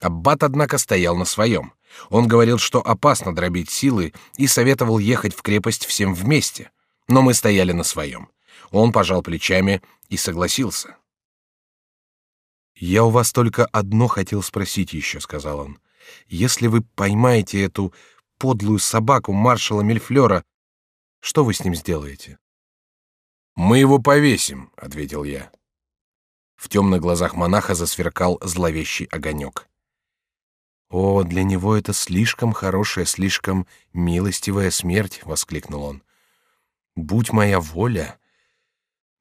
[SPEAKER 1] Аббат, однако, стоял на своем. Он говорил, что опасно дробить силы, и советовал ехать в крепость всем вместе. Но мы стояли на своем. Он пожал плечами и согласился. «Я у вас только одно хотел спросить еще», — сказал он. «Если вы поймаете эту подлую собаку маршала Мельфлера, что вы с ним сделаете?» «Мы его повесим», — ответил я. В темных глазах монаха засверкал зловещий огонек. «О, для него это слишком хорошая, слишком милостивая смерть!» — воскликнул он. «Будь моя воля!»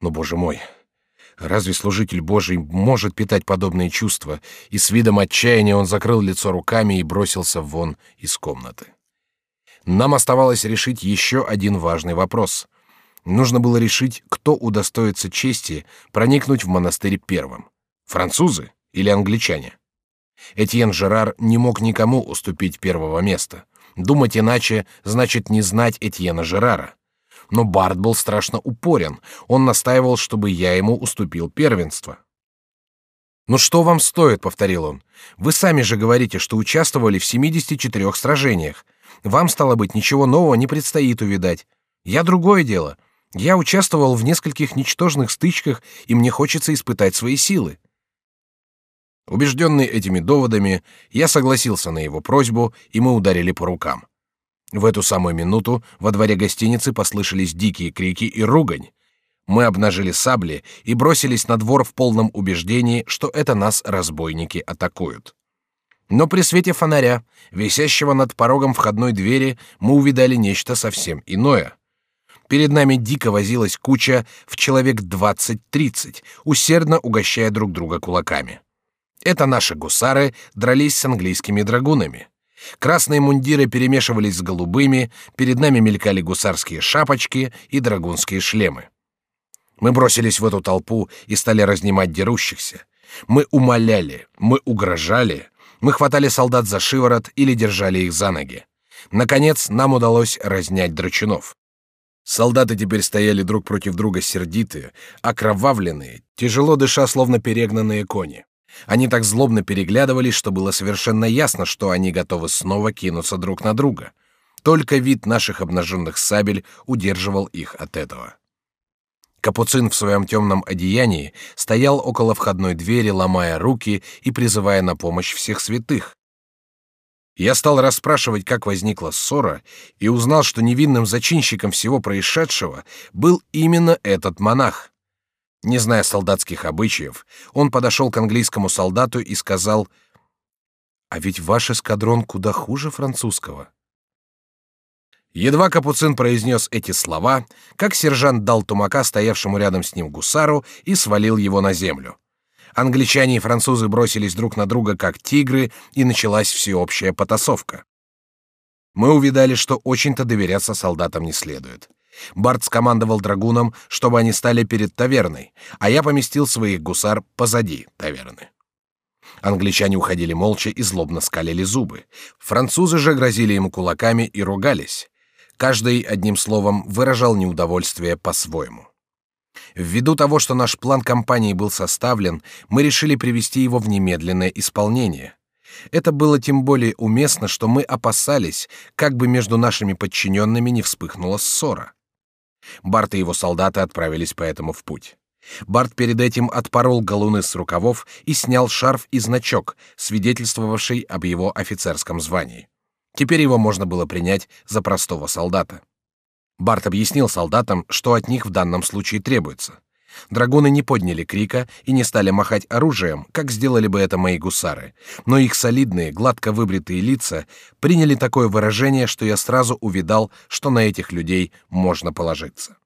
[SPEAKER 1] Но, боже мой, разве служитель Божий может питать подобные чувства? И с видом отчаяния он закрыл лицо руками и бросился вон из комнаты. Нам оставалось решить еще один важный вопрос. Нужно было решить, кто удостоится чести проникнуть в монастырь первым: французы или англичане. Этьен Жерар не мог никому уступить первого места. Думать иначе значит не знать Этьена Жерара но Барт был страшно упорен. Он настаивал, чтобы я ему уступил первенство. «Ну что вам стоит?» — повторил он. «Вы сами же говорите, что участвовали в 74 сражениях. Вам, стало быть, ничего нового не предстоит увидать. Я другое дело. Я участвовал в нескольких ничтожных стычках, и мне хочется испытать свои силы». Убежденный этими доводами, я согласился на его просьбу, и мы ударили по рукам. В эту самую минуту во дворе гостиницы послышались дикие крики и ругань. Мы обнажили сабли и бросились на двор в полном убеждении, что это нас разбойники атакуют. Но при свете фонаря, висящего над порогом входной двери, мы увидали нечто совсем иное. Перед нами дико возилась куча в человек двадцать-тридцать, усердно угощая друг друга кулаками. Это наши гусары дрались с английскими драгунами. Красные мундиры перемешивались с голубыми, перед нами мелькали гусарские шапочки и драгунские шлемы. Мы бросились в эту толпу и стали разнимать дерущихся. Мы умоляли, мы угрожали, мы хватали солдат за шиворот или держали их за ноги. Наконец, нам удалось разнять драчунов. Солдаты теперь стояли друг против друга сердитые, окровавленные, тяжело дыша, словно перегнанные кони. Они так злобно переглядывались, что было совершенно ясно, что они готовы снова кинуться друг на друга. Только вид наших обнаженных сабель удерживал их от этого. Капуцин в своем темном одеянии стоял около входной двери, ломая руки и призывая на помощь всех святых. Я стал расспрашивать, как возникла ссора, и узнал, что невинным зачинщиком всего происшедшего был именно этот монах. Не зная солдатских обычаев, он подошел к английскому солдату и сказал: "А ведь ваш эскадрон куда хуже французского". Едва капуцин произнес эти слова, как сержант дал тумака стоявшему рядом с ним гусару и свалил его на землю. Англичане и французы бросились друг на друга как тигры, и началась всеобщая потасовка. Мы увидали, что очень-то доверяться солдатам не следует. Барт скомандовал драгунам, чтобы они стали перед таверной, а я поместил своих гусар позади таверны. Англичане уходили молча и злобно скалили зубы. Французы же грозили ему кулаками и ругались. Каждый одним словом выражал неудовольствие по-своему. Ввиду того, что наш план кампании был составлен, мы решили привести его в немедленное исполнение. Это было тем более уместно, что мы опасались, как бы между нашими подчиненными не вспыхнула ссора. Барт и его солдаты отправились поэтому в путь. Барт перед этим отпорол галуны с рукавов и снял шарф и значок, свидетельствовавший об его офицерском звании. Теперь его можно было принять за простого солдата. Барт объяснил солдатам, что от них в данном случае требуется. Драгуны не подняли крика и не стали махать оружием, как сделали бы это мои гусары, но их солидные, гладко выбритые лица приняли такое выражение, что я сразу увидал, что на этих людей можно положиться.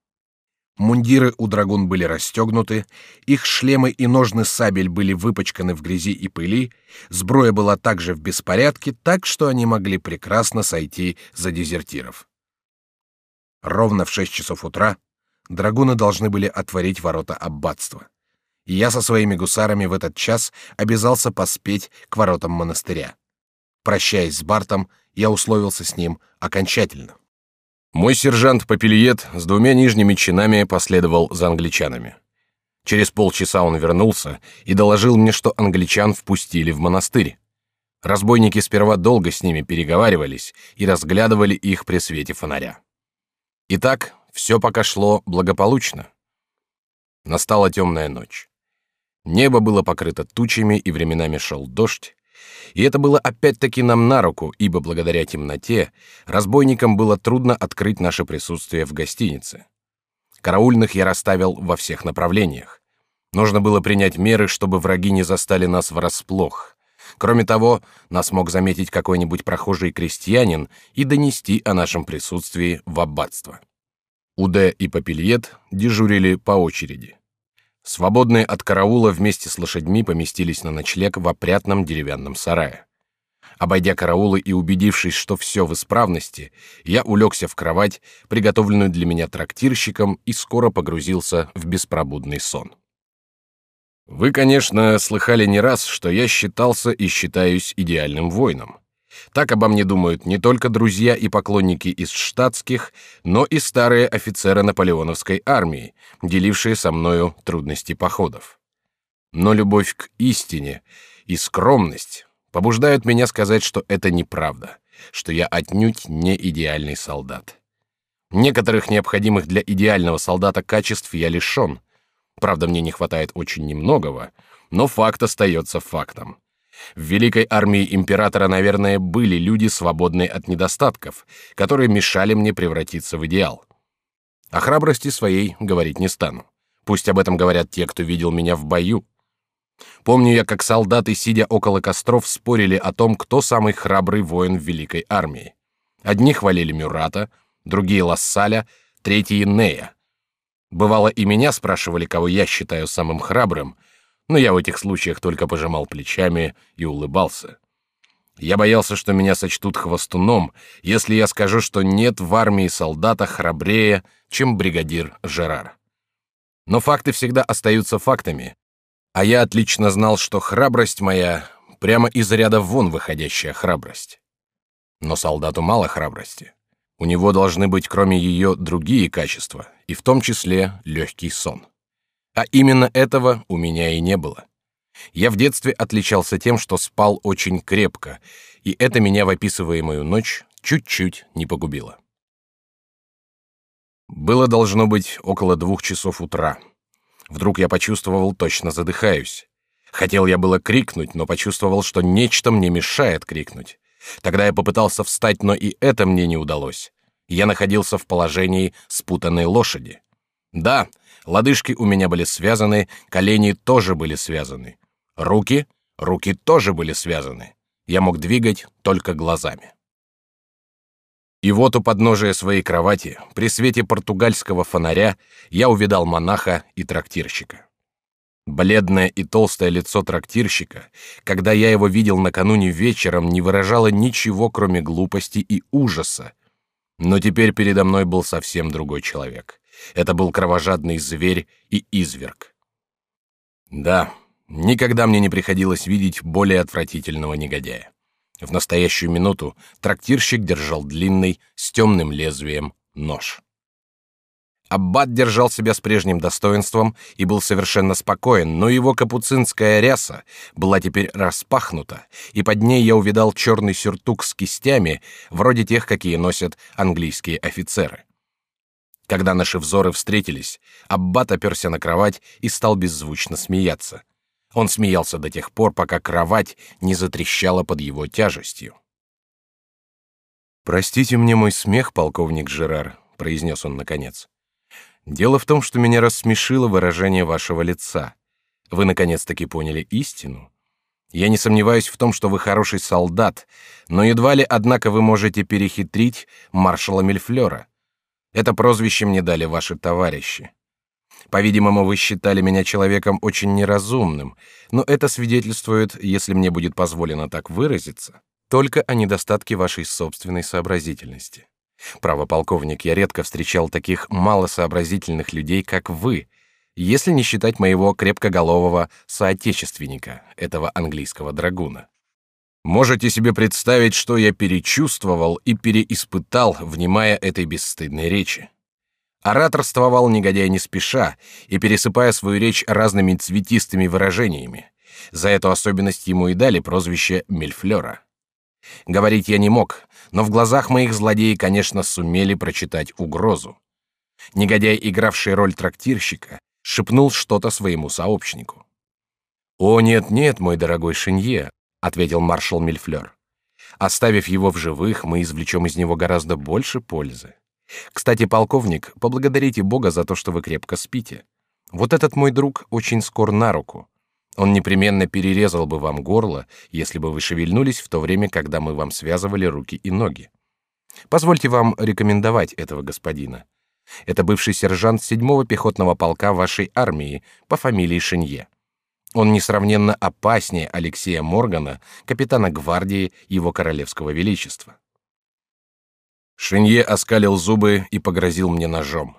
[SPEAKER 1] Мундиры у драгун были расстегнуты, их шлемы и ножны сабель были выпачканы в грязи и пыли, сброя была также в беспорядке, так что они могли прекрасно сойти за дезертиров. Ровно в шесть часов утра драгуны должны были отворить ворота аббатства. И я со своими гусарами в этот час обязался поспеть к воротам монастыря. Прощаясь с Бартом, я условился с ним окончательно. Мой сержант Папильет с двумя нижними чинами последовал за англичанами. Через полчаса он вернулся и доложил мне, что англичан впустили в монастырь. Разбойники сперва долго с ними переговаривались и разглядывали их при свете фонаря. Итак, все пока шло благополучно. Настала темная ночь. Небо было покрыто тучами, и временами шел дождь. И это было опять-таки нам на руку, ибо благодаря темноте разбойникам было трудно открыть наше присутствие в гостинице. Караульных я расставил во всех направлениях. Нужно было принять меры, чтобы враги не застали нас врасплох. Кроме того, нас мог заметить какой-нибудь прохожий крестьянин и донести о нашем присутствии в аббатство. Уде и Папильет дежурили по очереди. Свободные от караула вместе с лошадьми поместились на ночлег в опрятном деревянном сарае. Обойдя караулы и убедившись, что все в исправности, я улегся в кровать, приготовленную для меня трактирщиком, и скоро погрузился в беспробудный сон. Вы, конечно, слыхали не раз, что я считался и считаюсь идеальным воином. Так обо мне думают не только друзья и поклонники из штатских, но и старые офицеры наполеоновской армии, делившие со мною трудности походов. Но любовь к истине и скромность побуждают меня сказать, что это неправда, что я отнюдь не идеальный солдат. Некоторых необходимых для идеального солдата качеств я лишен. Правда, мне не хватает очень немногого, но факт остается фактом. В великой армии императора, наверное, были люди, свободные от недостатков, которые мешали мне превратиться в идеал. О храбрости своей говорить не стану. Пусть об этом говорят те, кто видел меня в бою. Помню я, как солдаты, сидя около костров, спорили о том, кто самый храбрый воин в великой армии. Одни хвалили Мюрата, другие Лассаля, третьи Нея. Бывало и меня спрашивали, кого я считаю самым храбрым, но я в этих случаях только пожимал плечами и улыбался. Я боялся, что меня сочтут хвостуном, если я скажу, что нет в армии солдата храбрее, чем бригадир Жерар. Но факты всегда остаются фактами, а я отлично знал, что храбрость моя прямо из ряда вон выходящая храбрость. Но солдату мало храбрости. У него должны быть кроме ее другие качества, и в том числе легкий сон. А именно этого у меня и не было. Я в детстве отличался тем, что спал очень крепко, и это меня в описываемую ночь чуть-чуть не погубило. Было должно быть около двух часов утра. Вдруг я почувствовал, точно задыхаюсь. Хотел я было крикнуть, но почувствовал, что нечто мне мешает крикнуть. Тогда я попытался встать, но и это мне не удалось. Я находился в положении спутанной лошади. Да, Лодыжки у меня были связаны, колени тоже были связаны. Руки? Руки тоже были связаны. Я мог двигать только глазами. И вот у подножия своей кровати, при свете португальского фонаря, я увидал монаха и трактирщика. Бледное и толстое лицо трактирщика, когда я его видел накануне вечером, не выражало ничего, кроме глупости и ужаса. Но теперь передо мной был совсем другой человек. Это был кровожадный зверь и изверг. Да, никогда мне не приходилось видеть более отвратительного негодяя. В настоящую минуту трактирщик держал длинный, с темным лезвием, нож. Аббат держал себя с прежним достоинством и был совершенно спокоен, но его капуцинская ряса была теперь распахнута, и под ней я увидал черный сюртук с кистями, вроде тех, какие носят английские офицеры. Когда наши взоры встретились, Аббат оперся на кровать и стал беззвучно смеяться. Он смеялся до тех пор, пока кровать не затрещала под его тяжестью. «Простите мне мой смех, полковник Жерар», — произнес он наконец. «Дело в том, что меня рассмешило выражение вашего лица. Вы наконец-таки поняли истину. Я не сомневаюсь в том, что вы хороший солдат, но едва ли, однако, вы можете перехитрить маршала Мильфлера. Это прозвище мне дали ваши товарищи. По-видимому, вы считали меня человеком очень неразумным, но это свидетельствует, если мне будет позволено так выразиться, только о недостатке вашей собственной сообразительности. Право, полковник, я редко встречал таких малосообразительных людей, как вы, если не считать моего крепкоголового соотечественника, этого английского драгуна. Можете себе представить, что я перечувствовал и переиспытал, внимая этой бесстыдной речи. Ораторствовал негодяй не спеша и пересыпая свою речь разными цветистыми выражениями. За эту особенность ему и дали прозвище Мельфлера. Говорить я не мог, но в глазах моих злодеи, конечно, сумели прочитать угрозу. Негодяй, игравший роль трактирщика, шепнул что-то своему сообщнику. «О, нет-нет, мой дорогой Шинье», — ответил маршал Мильфлер. «Оставив его в живых, мы извлечем из него гораздо больше пользы. Кстати, полковник, поблагодарите Бога за то, что вы крепко спите. Вот этот мой друг очень скор на руку. Он непременно перерезал бы вам горло, если бы вы шевельнулись в то время, когда мы вам связывали руки и ноги. Позвольте вам рекомендовать этого господина. Это бывший сержант седьмого пехотного полка вашей армии по фамилии Шинье. Он несравненно опаснее Алексея Моргана, капитана гвардии его королевского величества. Шинье оскалил зубы и погрозил мне ножом.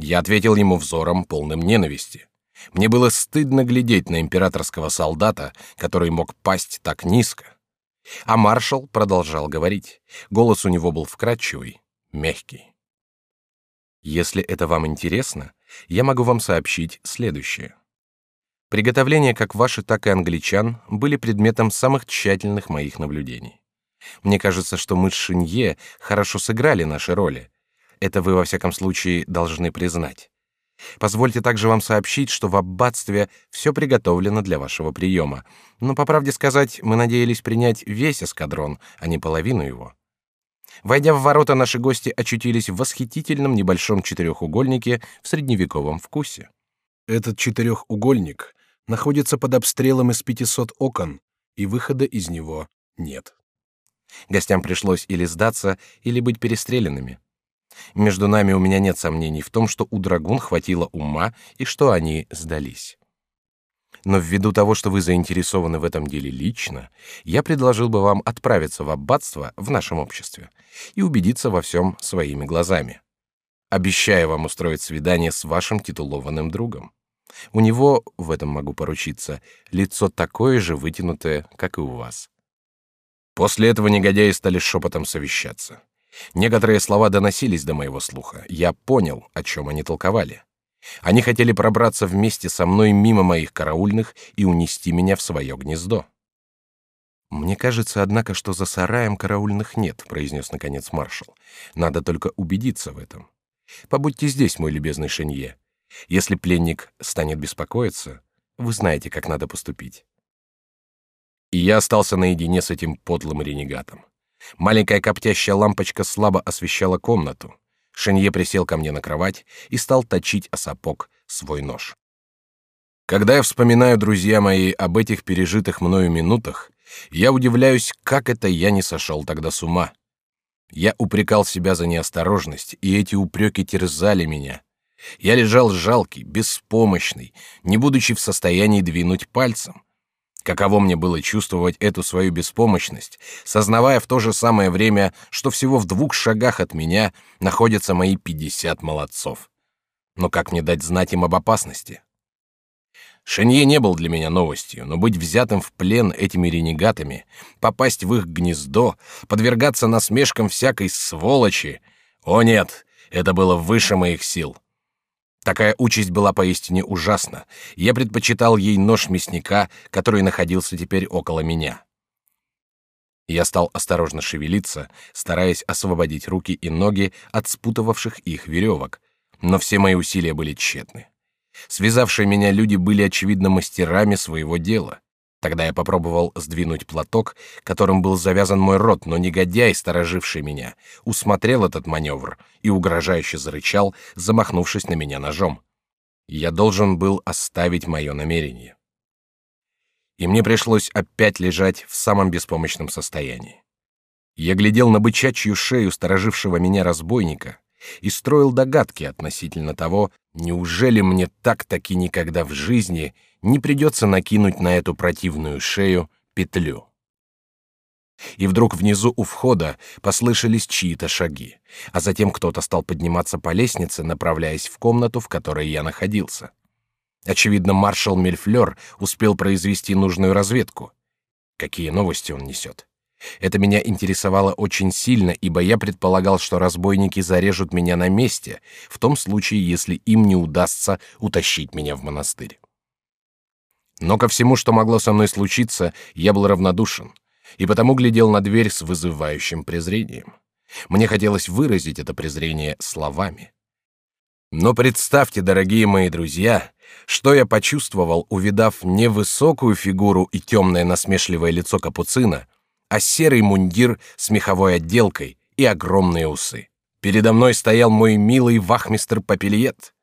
[SPEAKER 1] Я ответил ему взором, полным ненависти. Мне было стыдно глядеть на императорского солдата, который мог пасть так низко. А маршал продолжал говорить. Голос у него был вкрадчивый, мягкий. Если это вам интересно, я могу вам сообщить следующее. Приготовления как ваши, так и англичан были предметом самых тщательных моих наблюдений. Мне кажется, что мы с Шинье хорошо сыграли наши роли. Это вы во всяком случае должны признать. Позвольте также вам сообщить, что в аббатстве все приготовлено для вашего приема. Но, по правде сказать, мы надеялись принять весь эскадрон, а не половину его. Войдя в ворота, наши гости очутились в восхитительном небольшом четырехугольнике в средневековом вкусе. Этот четырехугольник находится под обстрелом из 500 окон, и выхода из него нет. Гостям пришлось или сдаться, или быть перестрелянными. Между нами у меня нет сомнений в том, что у драгун хватило ума и что они сдались. Но ввиду того, что вы заинтересованы в этом деле лично, я предложил бы вам отправиться в аббатство в нашем обществе и убедиться во всем своими глазами. Обещаю вам устроить свидание с вашим титулованным другом. У него, в этом могу поручиться, лицо такое же вытянутое, как и у вас. После этого негодяи стали шепотом совещаться. Некоторые слова доносились до моего слуха. Я понял, о чем они толковали. Они хотели пробраться вместе со мной мимо моих караульных и унести меня в свое гнездо. Мне кажется, однако, что за сараем караульных нет, произнес наконец маршал. Надо только убедиться в этом. Побудьте здесь, мой любезный Шенье. Если пленник станет беспокоиться, вы знаете, как надо поступить. И я остался наедине с этим подлым ренегатом. Маленькая коптящая лампочка слабо освещала комнату. Шенье присел ко мне на кровать и стал точить о сапог свой нож. Когда я вспоминаю, друзья мои, об этих пережитых мною минутах, я удивляюсь, как это я не сошел тогда с ума. Я упрекал себя за неосторожность, и эти упреки терзали меня. Я лежал жалкий, беспомощный, не будучи в состоянии двинуть пальцем. Каково мне было чувствовать эту свою беспомощность, сознавая в то же самое время, что всего в двух шагах от меня находятся мои пятьдесят молодцов. Но как мне дать знать им об опасности? Шенье не был для меня новостью, но быть взятым в плен этими ренегатами, попасть в их гнездо, подвергаться насмешкам всякой сволочи — о нет, это было выше моих сил. Такая участь была поистине ужасна. Я предпочитал ей нож мясника, который находился теперь около меня. Я стал осторожно шевелиться, стараясь освободить руки и ноги от спутывавших их веревок, но все мои усилия были тщетны. Связавшие меня люди были очевидно мастерами своего дела. Тогда я попробовал сдвинуть платок, которым был завязан мой рот, но негодяй, стороживший меня, усмотрел этот маневр и угрожающе зарычал, замахнувшись на меня ножом. Я должен был оставить мое намерение. И мне пришлось опять лежать в самом беспомощном состоянии. Я глядел на бычачью шею сторожившего меня разбойника и строил догадки относительно того, неужели мне так-таки никогда в жизни не придется накинуть на эту противную шею петлю. И вдруг внизу у входа послышались чьи-то шаги, а затем кто-то стал подниматься по лестнице, направляясь в комнату, в которой я находился. Очевидно, маршал Мельфлер успел произвести нужную разведку. Какие новости он несет? Это меня интересовало очень сильно, ибо я предполагал, что разбойники зарежут меня на месте, в том случае, если им не удастся утащить меня в монастырь. Но ко всему, что могло со мной случиться, я был равнодушен, и потому глядел на дверь с вызывающим презрением. Мне хотелось выразить это презрение словами. Но представьте, дорогие мои друзья, что я почувствовал, увидав не высокую фигуру и темное насмешливое лицо капуцина, а серый мундир с меховой отделкой и огромные усы. Передо мной стоял мой милый вахмистр Папильет.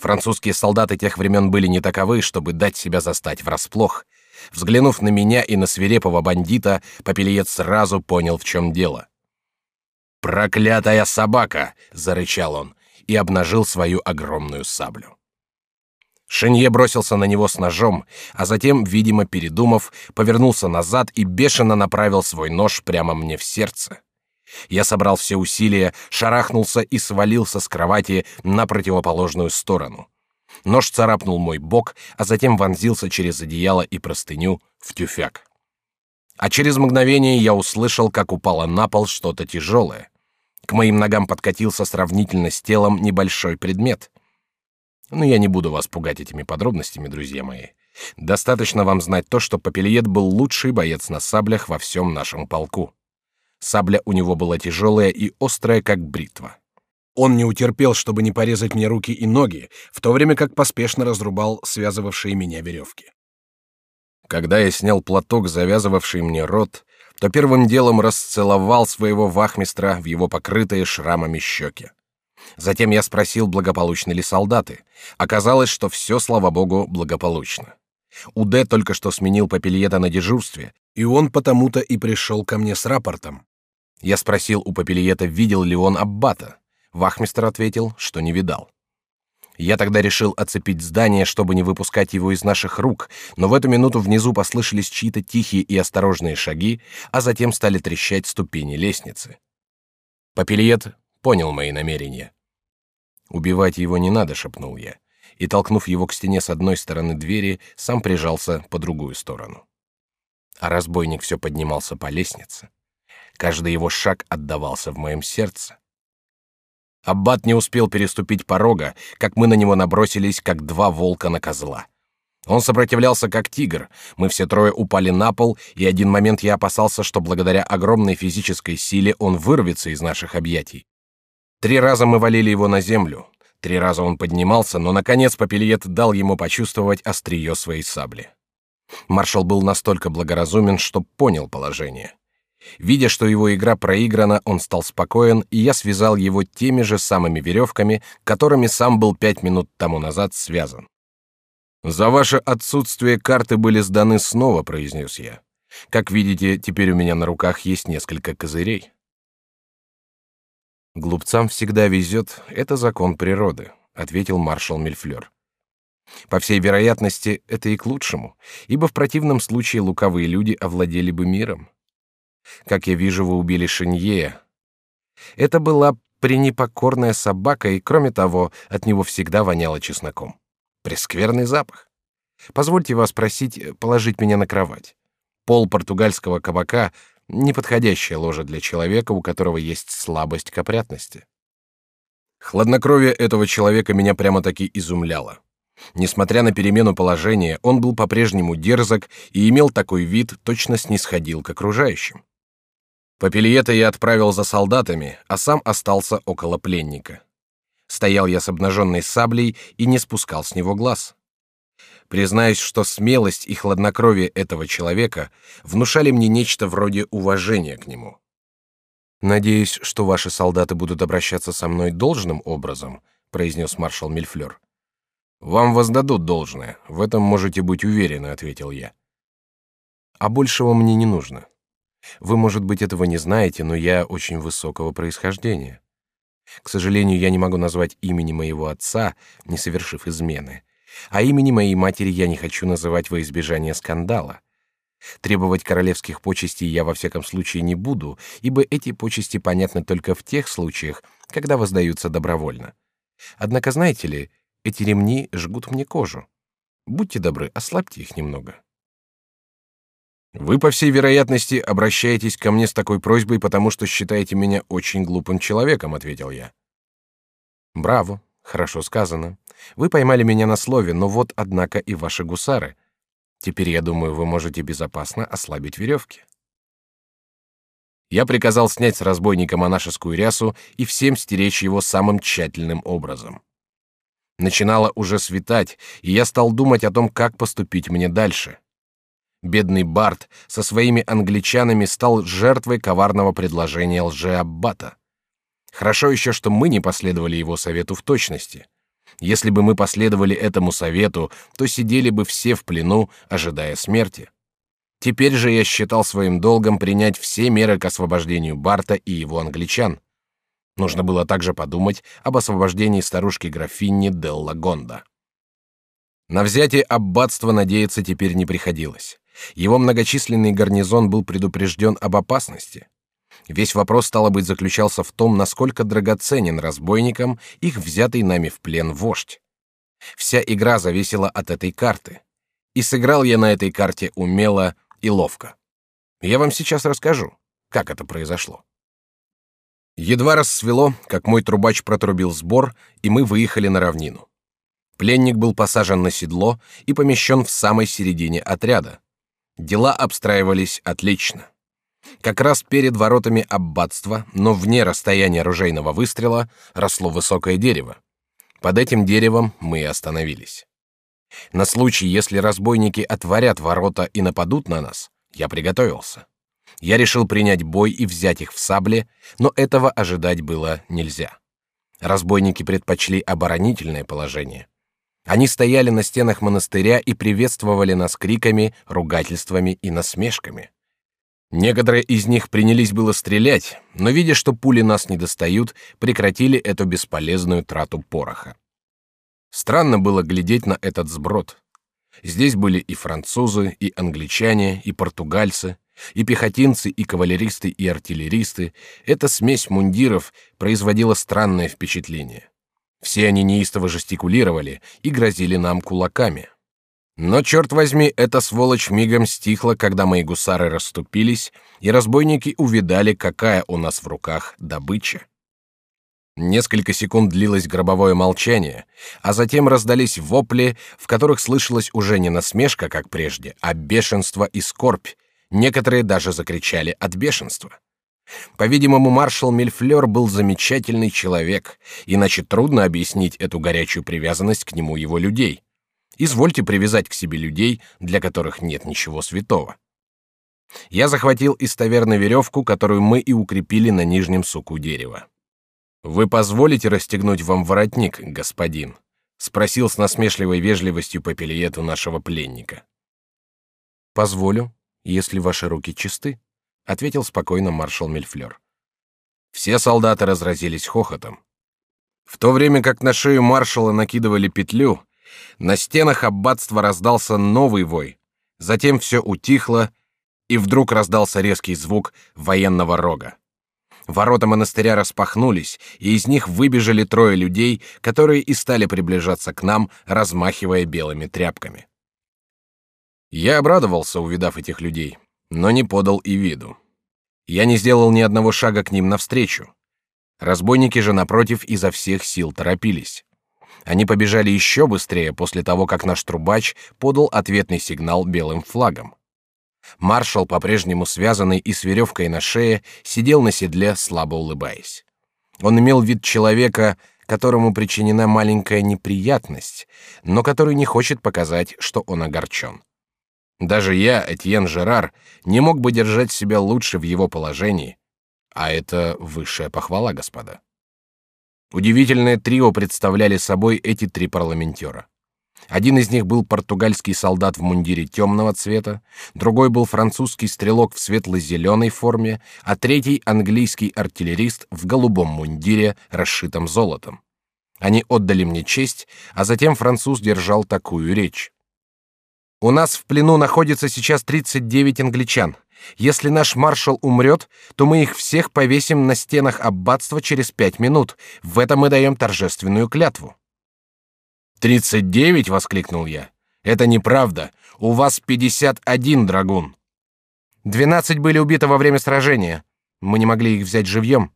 [SPEAKER 1] Французские солдаты тех времен были не таковы, чтобы дать себя застать врасплох. Взглянув на меня и на свирепого бандита, Папильет сразу понял, в чем дело. «Проклятая собака!» — зарычал он и обнажил свою огромную саблю. Шенье бросился на него с ножом, а затем, видимо, передумав, повернулся назад и бешено направил свой нож прямо мне в сердце. Я собрал все усилия, шарахнулся и свалился с кровати на противоположную сторону. Нож царапнул мой бок, а затем вонзился через одеяло и простыню в тюфяк. А через мгновение я услышал, как упало на пол что-то тяжелое. К моим ногам подкатился сравнительно с телом небольшой предмет. Но я не буду вас пугать этими подробностями, друзья мои. Достаточно вам знать то, что Папильет был лучший боец на саблях во всем нашем полку. Сабля у него была тяжелая и острая, как бритва. Он не утерпел, чтобы не порезать мне руки и ноги, в то время как поспешно разрубал связывавшие меня веревки. Когда я снял платок, завязывавший мне рот, то первым делом расцеловал своего вахмистра в его покрытые шрамами щеки. Затем я спросил, благополучны ли солдаты. Оказалось, что все, слава богу, благополучно. УД только что сменил Папильета на дежурстве, и он потому-то и пришел ко мне с рапортом. Я спросил у Папильета, видел ли он аббата. Вахмистр ответил, что не видал. Я тогда решил оцепить здание, чтобы не выпускать его из наших рук, но в эту минуту внизу послышались чьи-то тихие и осторожные шаги, а затем стали трещать ступени лестницы. Папильет понял мои намерения. Убивать его не надо, шепнул я, и толкнув его к стене с одной стороны двери, сам прижался по другую сторону. А разбойник все поднимался по лестнице. Каждый его шаг отдавался в моем сердце. Аббат не успел переступить порога, как мы на него набросились, как два волка на козла. Он сопротивлялся как тигр. Мы все трое упали на пол, и один момент я опасался, что благодаря огромной физической силе он вырвется из наших объятий. Три раза мы валили его на землю. Три раза он поднимался, но наконец Папильет дал ему почувствовать острие своей сабли. Маршал был настолько благоразумен, что понял положение. Видя, что его игра проиграна, он стал спокоен, и я связал его теми же самыми веревками, которыми сам был пять минут тому назад связан. «За ваше отсутствие карты были сданы снова», — произнес я. «Как видите, теперь у меня на руках есть несколько козырей». Глупцам всегда везет, это закон природы, ответил маршал Мильфлер. По всей вероятности, это и к лучшему, ибо в противном случае лукавые люди овладели бы миром. Как я вижу, вы убили Шинье. Это была пренепокорная собака, и кроме того, от него всегда воняло чесноком. Прескверный запах. Позвольте вас просить положить меня на кровать. Пол португальского кабака неподходящая ложа для человека, у которого есть слабость к опрятности. Хладнокровие этого человека меня прямо-таки изумляло. Несмотря на перемену положения, он был по-прежнему дерзок и имел такой вид, точно снисходил к окружающим. Папильета я отправил за солдатами, а сам остался около пленника. Стоял я с обнаженной саблей и не спускал с него глаз. Признаюсь, что смелость и хладнокровие этого человека внушали мне нечто вроде уважения к нему. Надеюсь, что ваши солдаты будут обращаться со мной должным образом, произнес маршал Мильфлер. Вам воздадут должное, в этом можете быть уверены, ответил я. А большего мне не нужно. Вы, может быть, этого не знаете, но я очень высокого происхождения. К сожалению, я не могу назвать имени моего отца, не совершив измены. А имени моей матери я не хочу называть во избежание скандала. Требовать королевских почестей я во всяком случае не буду, ибо эти почести понятны только в тех случаях, когда воздаются добровольно. Однако, знаете ли, эти ремни жгут мне кожу. Будьте добры, ослабьте их немного. Вы, по всей вероятности, обращаетесь ко мне с такой просьбой, потому что считаете меня очень глупым человеком, ответил я. Браво, хорошо сказано. Вы поймали меня на слове, но вот, однако, и ваши гусары. Теперь, я думаю, вы можете безопасно ослабить веревки. Я приказал снять с разбойника монашескую рясу и всем стеречь его самым тщательным образом. Начинало уже светать, и я стал думать о том, как поступить мне дальше. Бедный Барт со своими англичанами стал жертвой коварного предложения лже-аббата. Хорошо еще, что мы не последовали его совету в точности. Если бы мы последовали этому совету, то сидели бы все в плену, ожидая смерти. Теперь же я считал своим долгом принять все меры к освобождению Барта и его англичан. Нужно было также подумать об освобождении старушки графини Делла Гонда. На взятие аббатства надеяться теперь не приходилось. Его многочисленный гарнизон был предупрежден об опасности. Весь вопрос стало быть заключался в том, насколько драгоценен разбойникам их взятый нами в плен вождь. Вся игра зависела от этой карты, и сыграл я на этой карте умело и ловко. Я вам сейчас расскажу, как это произошло. Едва рассвело, как мой трубач протрубил сбор, и мы выехали на равнину. Пленник был посажен на седло и помещен в самой середине отряда. Дела обстраивались отлично. Как раз перед воротами аббатства, но вне расстояния ружейного выстрела, росло высокое дерево. Под этим деревом мы и остановились. На случай, если разбойники отворят ворота и нападут на нас, я приготовился. Я решил принять бой и взять их в сабле, но этого ожидать было нельзя. Разбойники предпочли оборонительное положение. Они стояли на стенах монастыря и приветствовали нас криками, ругательствами и насмешками. Некоторые из них принялись было стрелять, но видя, что пули нас не достают, прекратили эту бесполезную трату пороха. Странно было глядеть на этот сброд. Здесь были и французы, и англичане, и португальцы, и пехотинцы, и кавалеристы, и артиллеристы. Эта смесь мундиров производила странное впечатление. Все они неистово жестикулировали и грозили нам кулаками. Но черт возьми, эта сволочь мигом стихла, когда мои гусары расступились, и разбойники увидали, какая у нас в руках добыча. Несколько секунд длилось гробовое молчание, а затем раздались вопли, в которых слышалась уже не насмешка, как прежде, а бешенство и скорбь. Некоторые даже закричали от бешенства. По-видимому, маршал Мильфлер был замечательный человек, иначе трудно объяснить эту горячую привязанность к нему его людей. Извольте привязать к себе людей, для которых нет ничего святого. Я захватил из таверны веревку, которую мы и укрепили на нижнем суку дерева. Вы позволите расстегнуть вам воротник, господин? спросил с насмешливой вежливостью Папильету нашего пленника. Позволю, если ваши руки чисты, ответил спокойно маршал Мельфлер. Все солдаты разразились хохотом. В то время как на шею маршала накидывали петлю, на стенах аббатства раздался новый вой. Затем все утихло, и вдруг раздался резкий звук военного рога. Ворота монастыря распахнулись, и из них выбежали трое людей, которые и стали приближаться к нам, размахивая белыми тряпками. Я обрадовался, увидав этих людей, но не подал и виду. Я не сделал ни одного шага к ним навстречу. Разбойники же напротив изо всех сил торопились. Они побежали еще быстрее после того, как наш трубач подал ответный сигнал белым флагом. Маршал, по-прежнему связанный и с веревкой на шее, сидел на седле, слабо улыбаясь. Он имел вид человека, которому причинена маленькая неприятность, но который не хочет показать, что он огорчен. Даже я, Этьен Жерар, не мог бы держать себя лучше в его положении, а это высшая похвала, господа. Удивительное трио представляли собой эти три парламентера. Один из них был португальский солдат в мундире темного цвета, другой был французский стрелок в светло-зеленой форме, а третий английский артиллерист в голубом мундире, расшитом золотом. Они отдали мне честь, а затем француз держал такую речь: "У нас в плену находится сейчас 39 англичан. Если наш маршал умрет, то мы их всех повесим на стенах аббатства через пять минут. В этом мы даем торжественную клятву. Тридцать девять, воскликнул я. Это неправда. У вас пятьдесят один драгун. Двенадцать были убиты во время сражения. Мы не могли их взять живьем.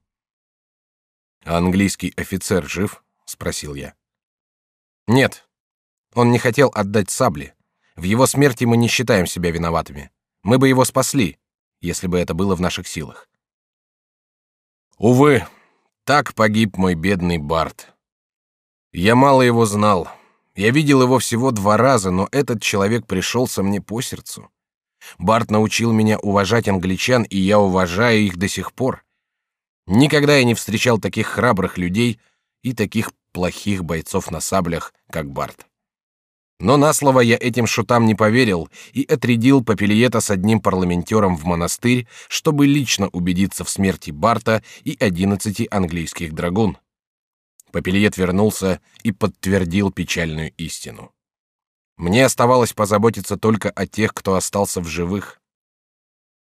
[SPEAKER 1] А английский офицер жив? спросил я. Нет, он не хотел отдать сабли. В его смерти мы не считаем себя виноватыми. Мы бы его спасли, если бы это было в наших силах. Увы, так погиб мой бедный Барт. Я мало его знал. Я видел его всего два раза, но этот человек пришелся мне по сердцу. Барт научил меня уважать англичан, и я уважаю их до сих пор. Никогда я не встречал таких храбрых людей и таких плохих бойцов на саблях, как Барт. Но на слово я этим шутам не поверил и отрядил Папильета с одним парламентером в монастырь, чтобы лично убедиться в смерти Барта и одиннадцати английских драгун. Папильет вернулся и подтвердил печальную истину. Мне оставалось позаботиться только о тех, кто остался в живых.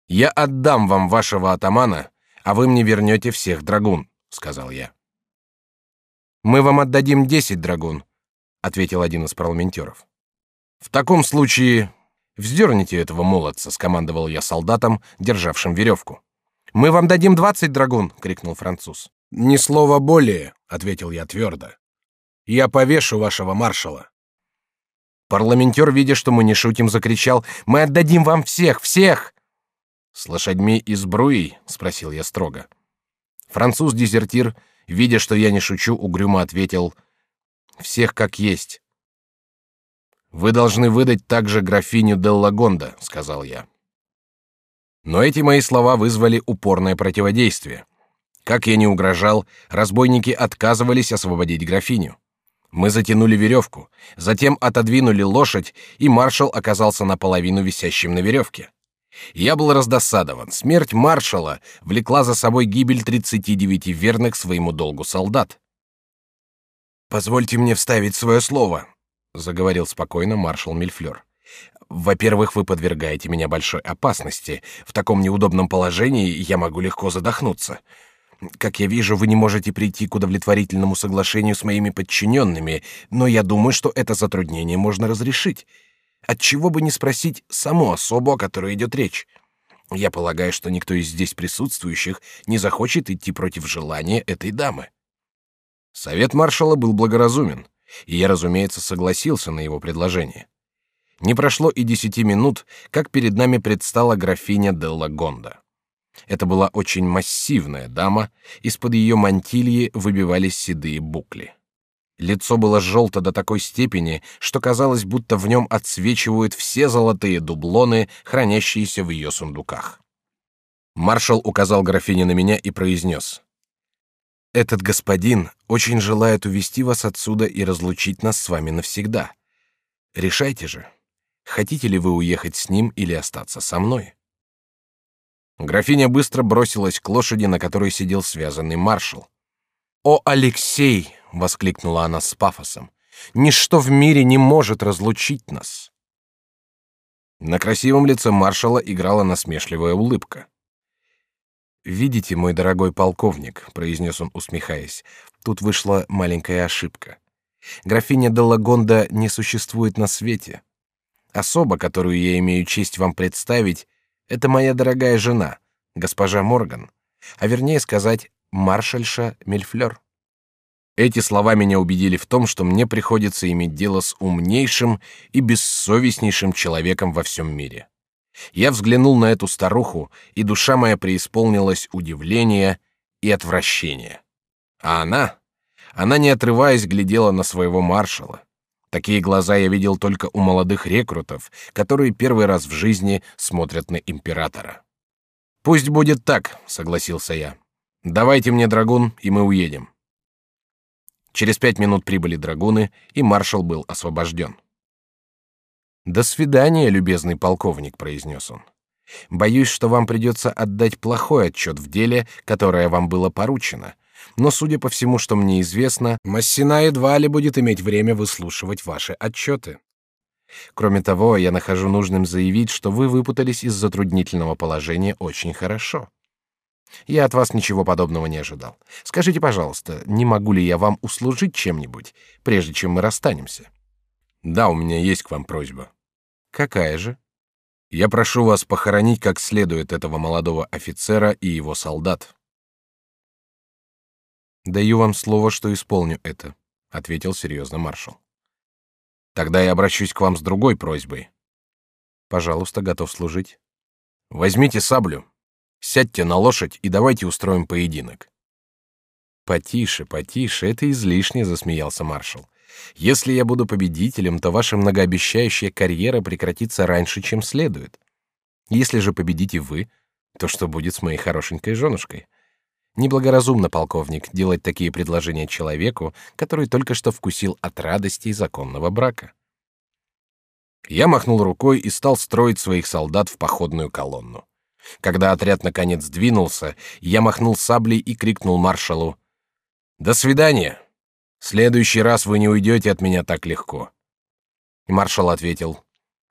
[SPEAKER 1] Я отдам вам вашего атамана, а вы мне вернете всех драгун, сказал я. Мы вам отдадим десять драгун, ответил один из парламентеров. В таком случае вздерните этого молодца, скомандовал я солдатам, державшим веревку. Мы вам дадим двадцать драгун, крикнул француз. Ни слова более, ответил я твердо. Я повешу вашего маршала. Парламентер, видя, что мы не шутим, закричал: "Мы отдадим вам всех, всех!" С лошадьми и сбруей? спросил я строго. Француз-дезертир, видя, что я не шучу, угрюмо ответил: всех как есть. Вы должны выдать также графиню Деллагонда, сказал я. Но эти мои слова вызвали упорное противодействие. Как я не угрожал, разбойники отказывались освободить графиню. Мы затянули веревку, затем отодвинули лошадь, и маршал оказался наполовину висящим на веревке. Я был раздосадован. Смерть маршала влекла за собой гибель 39 верных своему долгу солдат. Позвольте мне вставить свое слово, заговорил спокойно маршал Мильфлер. Во-первых, вы подвергаете меня большой опасности. В таком неудобном положении я могу легко задохнуться. Как я вижу, вы не можете прийти к удовлетворительному соглашению с моими подчиненными, но я думаю, что это затруднение можно разрешить. Отчего бы не спросить саму особу, о которой идет речь? Я полагаю, что никто из здесь присутствующих не захочет идти против желания этой дамы. Совет маршала был благоразумен, и я, разумеется, согласился на его предложение. Не прошло и десяти минут, как перед нами предстала графиня Делла Гонда. Это была очень массивная дама, из-под ее мантильи выбивались седые букли. Лицо было желто до такой степени, что казалось, будто в нем отсвечивают все золотые дублоны, хранящиеся в ее сундуках. Маршал указал графине на меня и произнес: этот господин очень желает увести вас отсюда и разлучить нас с вами навсегда. Решайте же, хотите ли вы уехать с ним или остаться со мной? Графиня быстро бросилась к лошади, на которой сидел связанный маршал. О, Алексей! воскликнула она с пафосом. Ничто в мире не может разлучить нас. На красивом лице маршала играла насмешливая улыбка. Видите, мой дорогой полковник, произнес он, усмехаясь, тут вышла маленькая ошибка. Графиня де Лагонда не существует на свете. Особа, которую я имею честь вам представить, это моя дорогая жена, госпожа Морган, а вернее сказать, маршальша Мельфлер. Эти слова меня убедили в том, что мне приходится иметь дело с умнейшим и бессовестнейшим человеком во всем мире. Я взглянул на эту старуху, и душа моя преисполнилась удивления и отвращения. А она, она не отрываясь глядела на своего маршала. Такие глаза я видел только у молодых рекрутов, которые первый раз в жизни смотрят на императора. Пусть будет так, согласился я. Давайте мне драгун, и мы уедем. Через пять минут прибыли драгуны, и маршал был освобожден. До свидания, любезный полковник, произнес он. Боюсь, что вам придется отдать плохой отчет в деле, которое вам было поручено. Но судя по всему, что мне известно, Массина едва ли будет иметь время выслушивать ваши отчеты. Кроме того, я нахожу нужным заявить, что вы выпутались из затруднительного положения очень хорошо. Я от вас ничего подобного не ожидал. Скажите, пожалуйста, не могу ли я вам услужить чем-нибудь, прежде чем мы расстанемся? Да, у меня есть к вам просьба. Какая же? Я прошу вас похоронить как следует этого молодого офицера и его солдат. Даю вам слово, что исполню это, ответил серьезно маршал. Тогда я обращусь к вам с другой просьбой.
[SPEAKER 2] Пожалуйста, готов служить.
[SPEAKER 1] Возьмите саблю, сядьте на лошадь и давайте устроим поединок.
[SPEAKER 2] Потише, потише, это излишне, засмеялся маршал. Если я буду победителем, то ваша многообещающая карьера прекратится раньше, чем следует. Если же победите вы, то что будет с моей хорошенькой женушкой? Неблагоразумно, полковник, делать такие предложения человеку, который только что вкусил от радости законного брака.
[SPEAKER 1] Я махнул рукой и стал строить своих солдат в походную колонну. Когда отряд наконец двинулся, я махнул саблей и крикнул маршалу: "До свидания! Следующий раз вы не уйдете от меня так легко". И маршал ответил: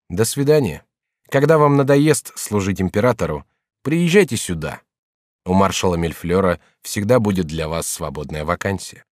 [SPEAKER 1] "До свидания. Когда вам надоест служить императору, приезжайте сюда". У маршала Мельфлера всегда будет для вас свободная вакансия.